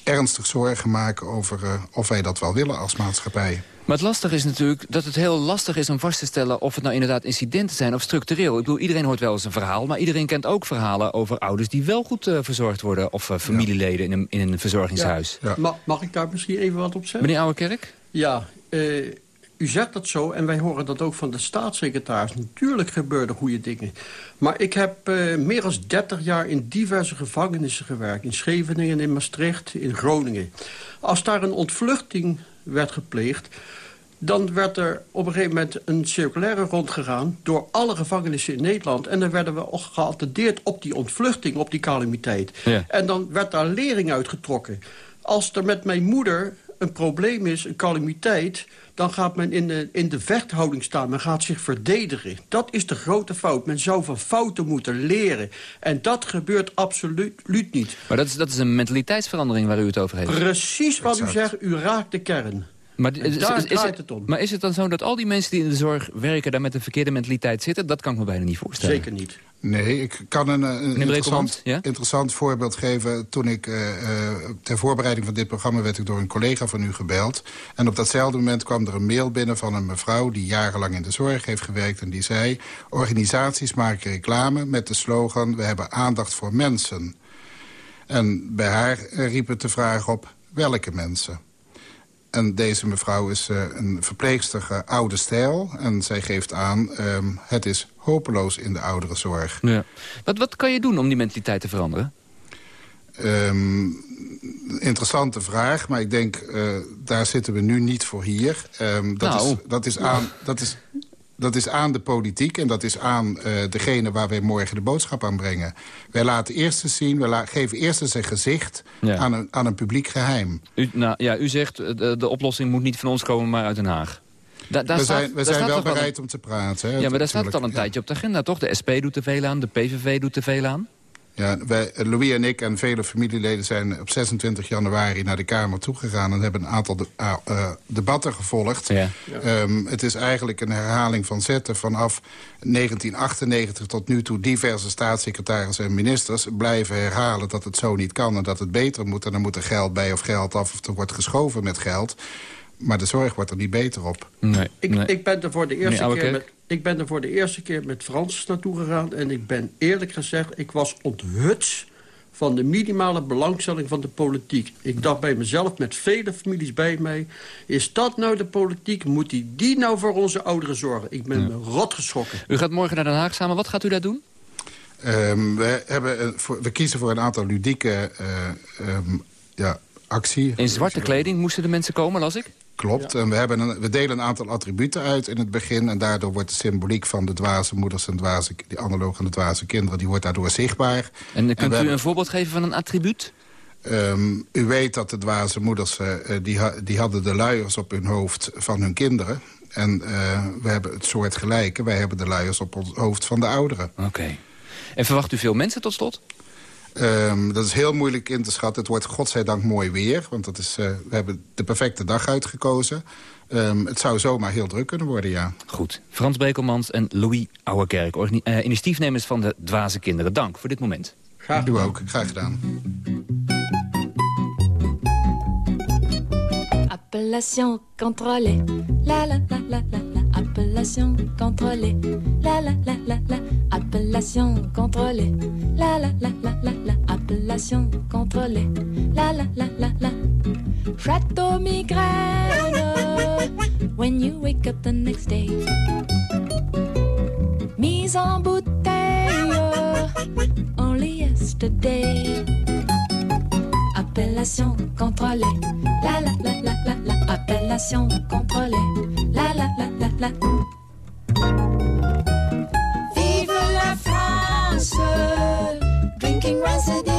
ernstig zorgen maken... over uh, of wij dat wel willen als maatschappij. Maar het lastige is natuurlijk dat het heel lastig is om vast te stellen... of het nou inderdaad incidenten zijn of structureel. Ik bedoel, iedereen hoort wel eens een verhaal... maar iedereen kent ook verhalen over ouders die wel goed uh, verzorgd worden... of uh, familieleden ja. in, een, in een verzorgingshuis. Ja. Ja. Ma mag ik daar misschien even wat op zeggen? Meneer Ouwekerk? Ja, uh, u zegt dat zo en wij horen dat ook van de staatssecretaris. Natuurlijk gebeuren goede dingen. Maar ik heb uh, meer dan 30 jaar in diverse gevangenissen gewerkt. In Scheveningen, in Maastricht, in Groningen. Als daar een ontvluchting werd gepleegd... dan werd er op een gegeven moment een circulaire rondgegaan... door alle gevangenissen in Nederland. En dan werden we geattendeerd op die ontvluchting, op die calamiteit. Ja. En dan werd daar lering uitgetrokken. Als er met mijn moeder een probleem is, een calamiteit dan gaat men in de, in de vechthouding staan. Men gaat zich verdedigen. Dat is de grote fout. Men zou van fouten moeten leren. En dat gebeurt absoluut niet. Maar dat is, dat is een mentaliteitsverandering waar u het over heeft. Precies wat u zegt. U raakt de kern. Maar is, daar is, is, draait het om. Maar is het dan zo dat al die mensen die in de zorg werken... daar met een verkeerde mentaliteit zitten? Dat kan ik me bijna niet voorstellen. Zeker niet. Nee, ik kan een, een interessant, ja? interessant voorbeeld geven. Toen ik uh, ter voorbereiding van dit programma werd ik door een collega van u gebeld. En op datzelfde moment kwam er een mail binnen van een mevrouw... die jarenlang in de zorg heeft gewerkt en die zei... organisaties maken reclame met de slogan... we hebben aandacht voor mensen. En bij haar riep het de vraag op welke mensen. En deze mevrouw is uh, een verpleegster uh, oude stijl. En zij geeft aan, um, het is hopeloos in de ouderenzorg. Ja. Wat, wat kan je doen om die mentaliteit te veranderen? Um, interessante vraag, maar ik denk, uh, daar zitten we nu niet voor hier. Um, dat, nou. is, dat, is aan, dat, is, dat is aan de politiek en dat is aan uh, degene waar wij morgen de boodschap aan brengen. Wij laten eerst eens zien, la geven eerst eens een gezicht Ja. aan, een, aan een publiek geheim. U, nou, ja, u zegt, eh, de, de oplossing moet niet van ons komen, maar uit Den Haag. Da, daar we staat- zijn, we daar zijn wel bereid een- om te praten. Hè, Ja, maar daar staat het al een tijdje op de agenda, toch? De SP doet te veel aan, de PVV doet te veel aan. Ja, wij, Louis en ik en vele familieleden zijn op 26 januari naar de Kamer toegegaan... en hebben een aantal de, ah, eh, debatten gevolgd. Ja. Ehm, het is eigenlijk een herhaling van zetten vanaf 1998 tot nu toe... diverse staatssecretarissen en ministers blijven herhalen dat het zo niet kan... en dat het beter moet en er moet er geld bij of geld af of er wordt geschoven met geld... maar de zorg wordt er niet beter op. Nee, Ik, ik, ben er voor de eerste keer met, ik ben er voor de eerste keer met Frans naartoe gegaan... en ik ben eerlijk gezegd, ik was onthutst van de minimale belangstelling van de politiek. Ik dacht bij mezelf, met vele families bij mij... is dat nou de politiek? Moet die, die nou voor onze ouderen zorgen? Ik ben me rot geschrokken. U gaat morgen naar Den Haag samen. Wat gaat u daar doen? Ehm, we, hebben, we kiezen voor een aantal ludieke eh, ehm, ja, actie. In zwarte kleding moesten de mensen komen, las ik? Klopt. En we, hebben een, we delen een aantal attributen uit in het begin. En daardoor wordt de symboliek van de dwaze moeders en dwaze, die analoog aan de dwaze kinderen... die wordt daardoor zichtbaar. En kunt u hebben- een voorbeeld geven van een attribuut? Ehm, u weet dat de dwaze moeders, eh, eh, die, ha- die hadden de luiers op hun hoofd van hun kinderen. En eh, we hebben het soort gelijke. Wij hebben de luiers op ons hoofd van de ouderen. Oké. En verwacht u veel mensen tot slot? Ehm, dat is heel moeilijk in te schatten. Het wordt godzijdank mooi weer. Want dat is, eh, we hebben de perfecte dag uitgekozen. Ehm, het zou zomaar heel druk kunnen worden, ja. Goed. Frans Brekelmans en Louis Ouwerkerk, eh, initiatiefnemers van de Dwaze Kinderen. Dank voor dit moment. Graag Doe ook. Graag gedaan. Appellation contrôlée. La la la la la la. Appellation contrôlée. La la la la la. Appellation contrôlée. La la la la la la. Appellation contrôlée. La la la la la. Château migraine. When you wake up the next day. Mise en bouteille. Only yesterday. Appellation contrôlée. La la la la la la. Appellation contrôlée. La la la la la. Vive la France. Drinking vacances.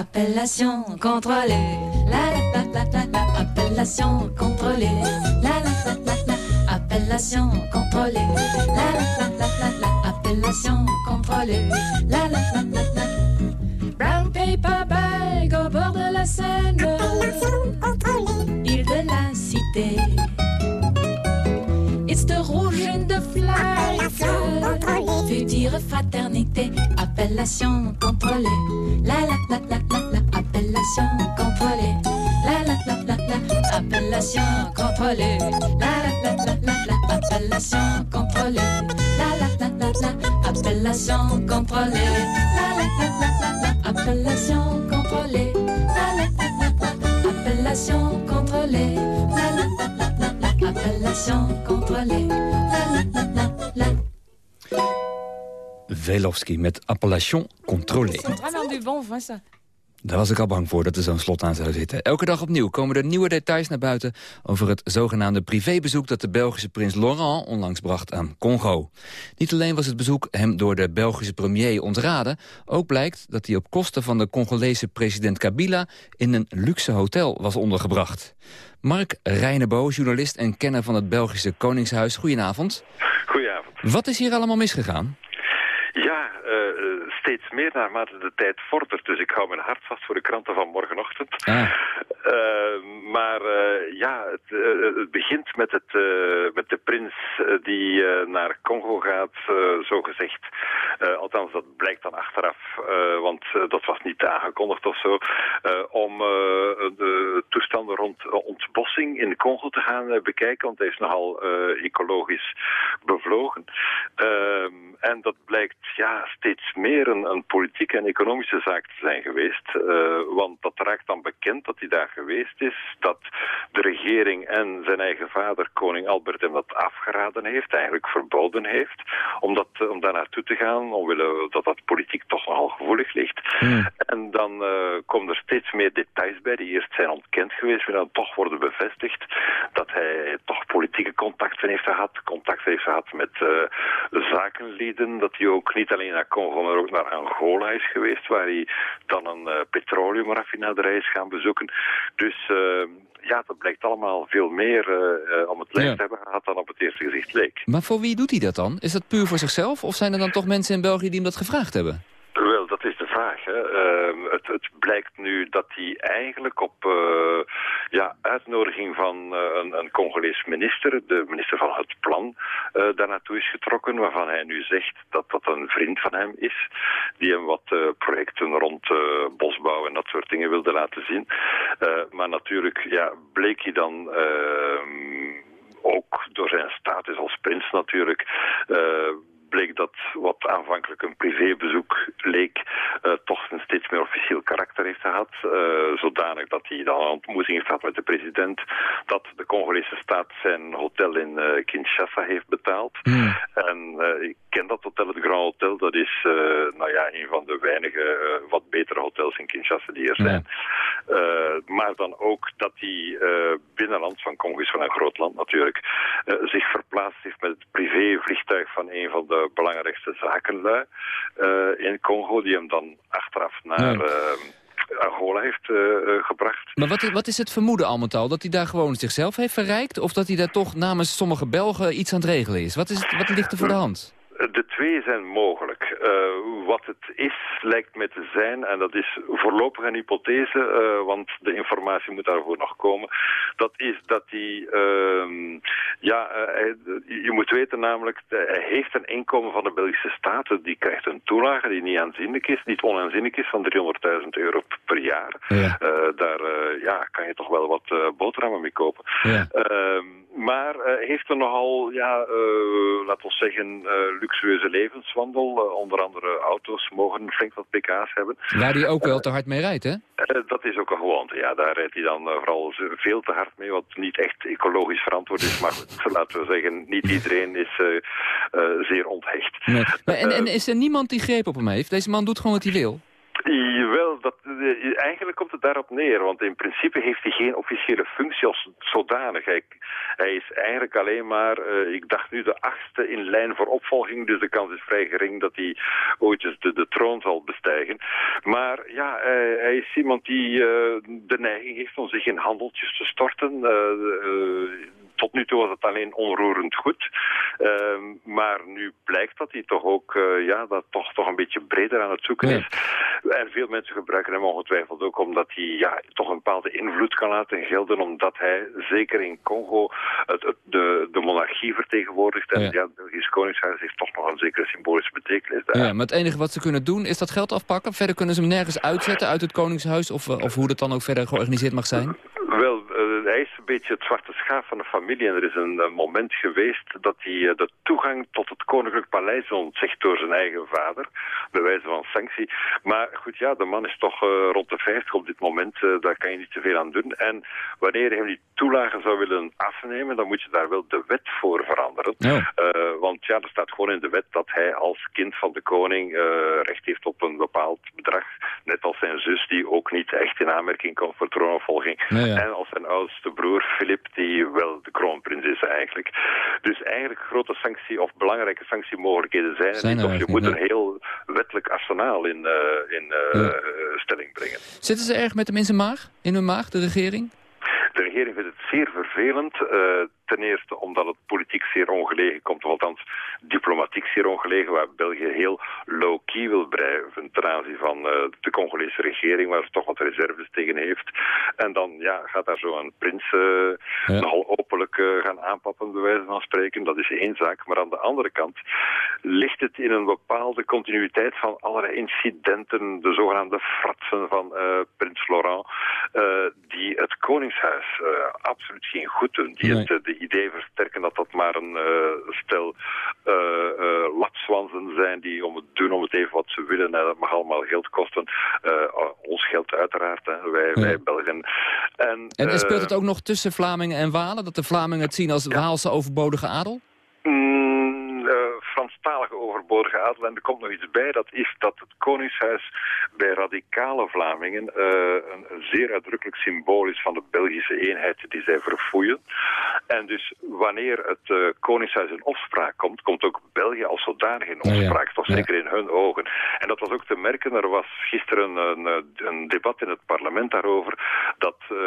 Appellation contrôlée. La la la la la la. Appellation contrôlée. La la la la la. Appellation contrôlée. La la la la la la. Appellation contrôlée. La la la la la. Brown paper bag au bord de la Seine. Île de la Cité. Veut dire fraternité. Appellation contrôlée. La la la la la la. Appellation contrôlée. La la la la la. Appellation contrôlée. La la la la la la. Appellation contrôlée. La la la la la. Appellation contrôlée. La la la la la la. Appellation Velofsky met Appellation Contrôlée. Daar was ik al bang voor dat er zo'n slot aan zou zitten. Elke dag opnieuw komen er nieuwe details naar buiten... over het zogenaamde privébezoek dat de Belgische prins Laurent onlangs bracht aan Congo. Niet alleen was het bezoek hem door de Belgische premier ontraden... ook blijkt dat hij op kosten van de Congolese president Kabila... in een luxe hotel was ondergebracht. Mark Reinebo, journalist en kenner van het Belgische Koningshuis. Goedenavond. Goedenavond. Wat is hier allemaal misgegaan? Ja, steeds meer naarmate de tijd vordert. Dus ik hou mijn hart vast voor de kranten van morgenochtend. Ah. Eh, maar eh, ja, het, eh, het begint met, het, met de prins die naar Congo gaat, zo gezegd. Eh, althans, dat blijkt dan achteraf, want dat was niet aangekondigd of zo. om de toestanden rond ontbossing in Congo te gaan bekijken, want hij is nogal ecologisch bevlogen. Ehm, en dat blijkt ja, steeds meer een, een politieke en economische zaak te zijn geweest. eh, want dat raakt dan bekend dat hij daar geweest is. Dat de regering en zijn eigen vader, koning Albert, hem dat afgeraden heeft. Eigenlijk verboden heeft. Om, dat, eh, om daar naartoe te gaan. Omwille dat dat politiek toch nogal gevoelig ligt. En dan eh, komen er steeds meer details bij die eerst zijn ontkend geweest. Maar dan toch worden bevestigd. Dat hij toch politieke contacten heeft gehad. Contacten heeft gehad met zakenlieden. Dat hij ook niet alleen naar Congo, maar ook naar Angola is geweest. Waar hij dan een eh, petroleumraffinaderij is gaan bezoeken. Dus eh, ja, dat blijkt allemaal veel meer eh, om het lijf Ja. te hebben gehad dan op het eerste gezicht leek. Maar voor wie doet hij dat dan? Is dat puur voor zichzelf? Of zijn er dan toch mensen in België die hem dat gevraagd hebben? Wel, dat is de vraag vraag. Hè. Ehm, het, het blijkt nu dat hij eigenlijk op eh, ja, uitnodiging van eh, een, een Congolees minister, de minister van het plan, uh, daar naartoe is getrokken, waarvan hij nu zegt dat dat een vriend van hem is, die hem wat projecten rond bosbouw en dat soort dingen wilde laten zien. maar natuurlijk ja, bleek hij dan ehm, ook door zijn status als prins natuurlijk bleek dat wat aanvankelijk een privébezoek leek, uh, toch een steeds meer officieel karakter heeft gehad. Uh, zodanig dat hij dan een ontmoeting heeft gehad met de president. Dat de Congolese staat zijn hotel in uh, Kinshasa heeft betaald. Mm. En ik ken dat hotel, het Grand Hotel. Dat is nou ja, een van de weinige wat betere hotels in Kinshasa die er zijn. Mm. maar dan ook dat hij binnenland van Congo is van een groot land natuurlijk, zich verplaatst heeft met het privévliegtuig van een van de belangrijkste zakenlui in Congo, die hem dan achteraf naar... Angola heeft uh, gebracht. Maar wat, wat is het vermoeden al met al? Dat hij daar gewoon zichzelf heeft verrijkt? Of dat hij daar toch namens sommige Belgen iets aan het regelen is? Wat, is het, wat ligt er voor de hand? De twee zijn mogelijk. Uh, wat het is, lijkt me te zijn, en dat is voorlopig een hypothese, uh, want de informatie moet daarvoor nog komen. Dat is dat hij, ja, uh, hij, je moet weten namelijk, hij heeft een inkomen van de Belgische Staten, die krijgt een toelage die niet aanzienlijk is, niet onaanzienlijk is, van 300.000 euro per jaar. Ja. daar ja, kan je toch wel wat boterhammen mee kopen. Ja. Ehm, maar heeft er nogal, ja, laten we zeggen, luxueuze levenswandel. Onder andere auto's mogen flink wat pk's hebben. Waar hij ook wel te hard mee rijdt, hè? dat is ook een gewoonte, ja. Daar rijdt hij dan vooral veel te hard mee, wat niet echt ecologisch verantwoord is. Maar goed, laten we zeggen, niet iedereen is zeer onthecht. Nee. Maar en, en is er niemand die greep op hem heeft? Deze man doet gewoon wat hij wil? Dat, eh, eigenlijk komt het daarop neer. Want in principe heeft hij geen officiële functie als zodanig. Hij, hij is eigenlijk alleen maar, uh, ik dacht nu de achtste in lijn voor opvolging. Dus de kans is vrij gering dat hij ooit eens de, de troon zal bestijgen. Maar ja, hij, hij is iemand die de neiging heeft om zich in handeltjes te storten tot nu toe was het alleen onroerend goed. Uh, maar nu blijkt dat hij toch ook uh, ja, dat toch, toch een beetje breder aan het zoeken ja. is. En veel mensen gebruiken hem ongetwijfeld ook omdat hij ja, toch een bepaalde invloed kan laten gelden. Omdat hij, zeker in Congo, het, het, de, de monarchie vertegenwoordigt. En ja, ja Belgisch Koningshuis heeft toch nog een zekere symbolische betekenis daar. Ja, maar het enige wat ze kunnen doen is dat geld afpakken. Verder kunnen ze hem nergens uitzetten uit het Koningshuis. Of, of hoe dat dan ook verder georganiseerd mag zijn. Hij is een beetje het zwarte schaap van de familie. En er is een, een moment geweest dat hij uh, de toegang tot het koninklijk paleis ontzegt door zijn eigen vader. Bij wijze van sanctie. Maar goed, ja, de man is toch uh, rond de 50 op dit moment. daar kan je niet te veel aan doen. En wanneer hij hem die toelagen zou willen afnemen, dan moet je daar wel de wet voor veranderen. Ja. want ja, er staat gewoon in de wet dat hij als kind van de koning recht heeft op een bepaald bedrag. Net als zijn zus, die ook niet echt in aanmerking komt voor troonopvolging. Ja. En als zijn oudste broer, Filip, die wel de kroonprins is eigenlijk. Dus eigenlijk grote sanctie of belangrijke sanctiemogelijkheden zijn, zijn er. Of je moet een heel wettelijk arsenaal in, uh, in uh, ja. stelling brengen. Zitten ze erg met hem in zijn maag? In hun maag, de regering? De regering vindt het zeer vervelend. Uh, ten eerste omdat het politiek zeer ongelegen komt, of althans diplomatiek zeer ongelegen, waar België heel low-key wil blijven ten aanzien van uh, de Congolese regering, waar ze toch wat reserves tegen heeft. En dan ja, gaat daar zo een prins uh, ja. nogal openlijk uh, gaan aanpappen, bij wijze van spreken. Dat is één zaak. Maar aan de andere kant ligt het in een bepaalde continuïteit van allerlei incidenten, de zogenaamde fratsen van prins Laurent, die het Koningshuis absoluut geen goed doen. Die nee. het, de idee versterken dat dat maar een stel uh, uh, lapswansen zijn die om het doen om het even wat ze willen. En dat mag allemaal geld kosten. ons geld uiteraard, hè, wij, ja. wij Belgen. En, en speelt het ook nog tussen Vlamingen en Walen? Dat de Vlamingen het zien als. Waalse overbodige adel? Mm, Franstalige overbodige adel. En er komt nog iets bij, dat is dat het Koningshuis bij radicale Vlamingen uh, een, een, zeer uitdrukkelijk symbool is van de Belgische eenheid die zij verfoeien. En dus wanneer het uh, Koningshuis in opspraak komt, komt ook België als zodanig in opspraak, ja, ja. toch zeker in hun ogen. En dat was ook te merken, er was gisteren een, een debat in het parlement daarover, dat uh,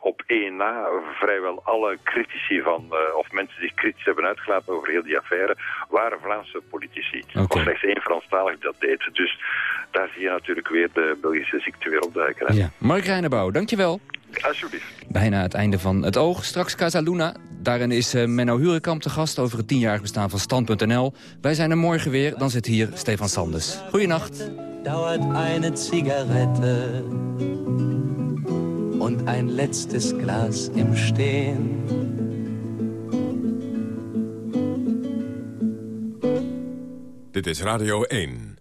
op één na vrijwel alle critici van, of mensen die zich kritisch hebben uitgelaten over heel die affaire, waren Vlaamse politici. Of slechts één Franstalig dat deed. Dus daar zie je natuurlijk weer de Belgische ziekte weer opduiken. hè. Ja. Mark Reinebouw, dankjewel. Alsjeblieft. Bijna het einde van het oog. Straks Casa Luna. Daarin is eh, Menno Hurenkamp te gast over het tienjarig bestaan van Stand.nl. Wij zijn er morgen weer. Dan zit hier Stefan Sanders. Goeienacht. dauert eine Zigarette und ein letztes Glas im Stehen. Dit is Radio 1.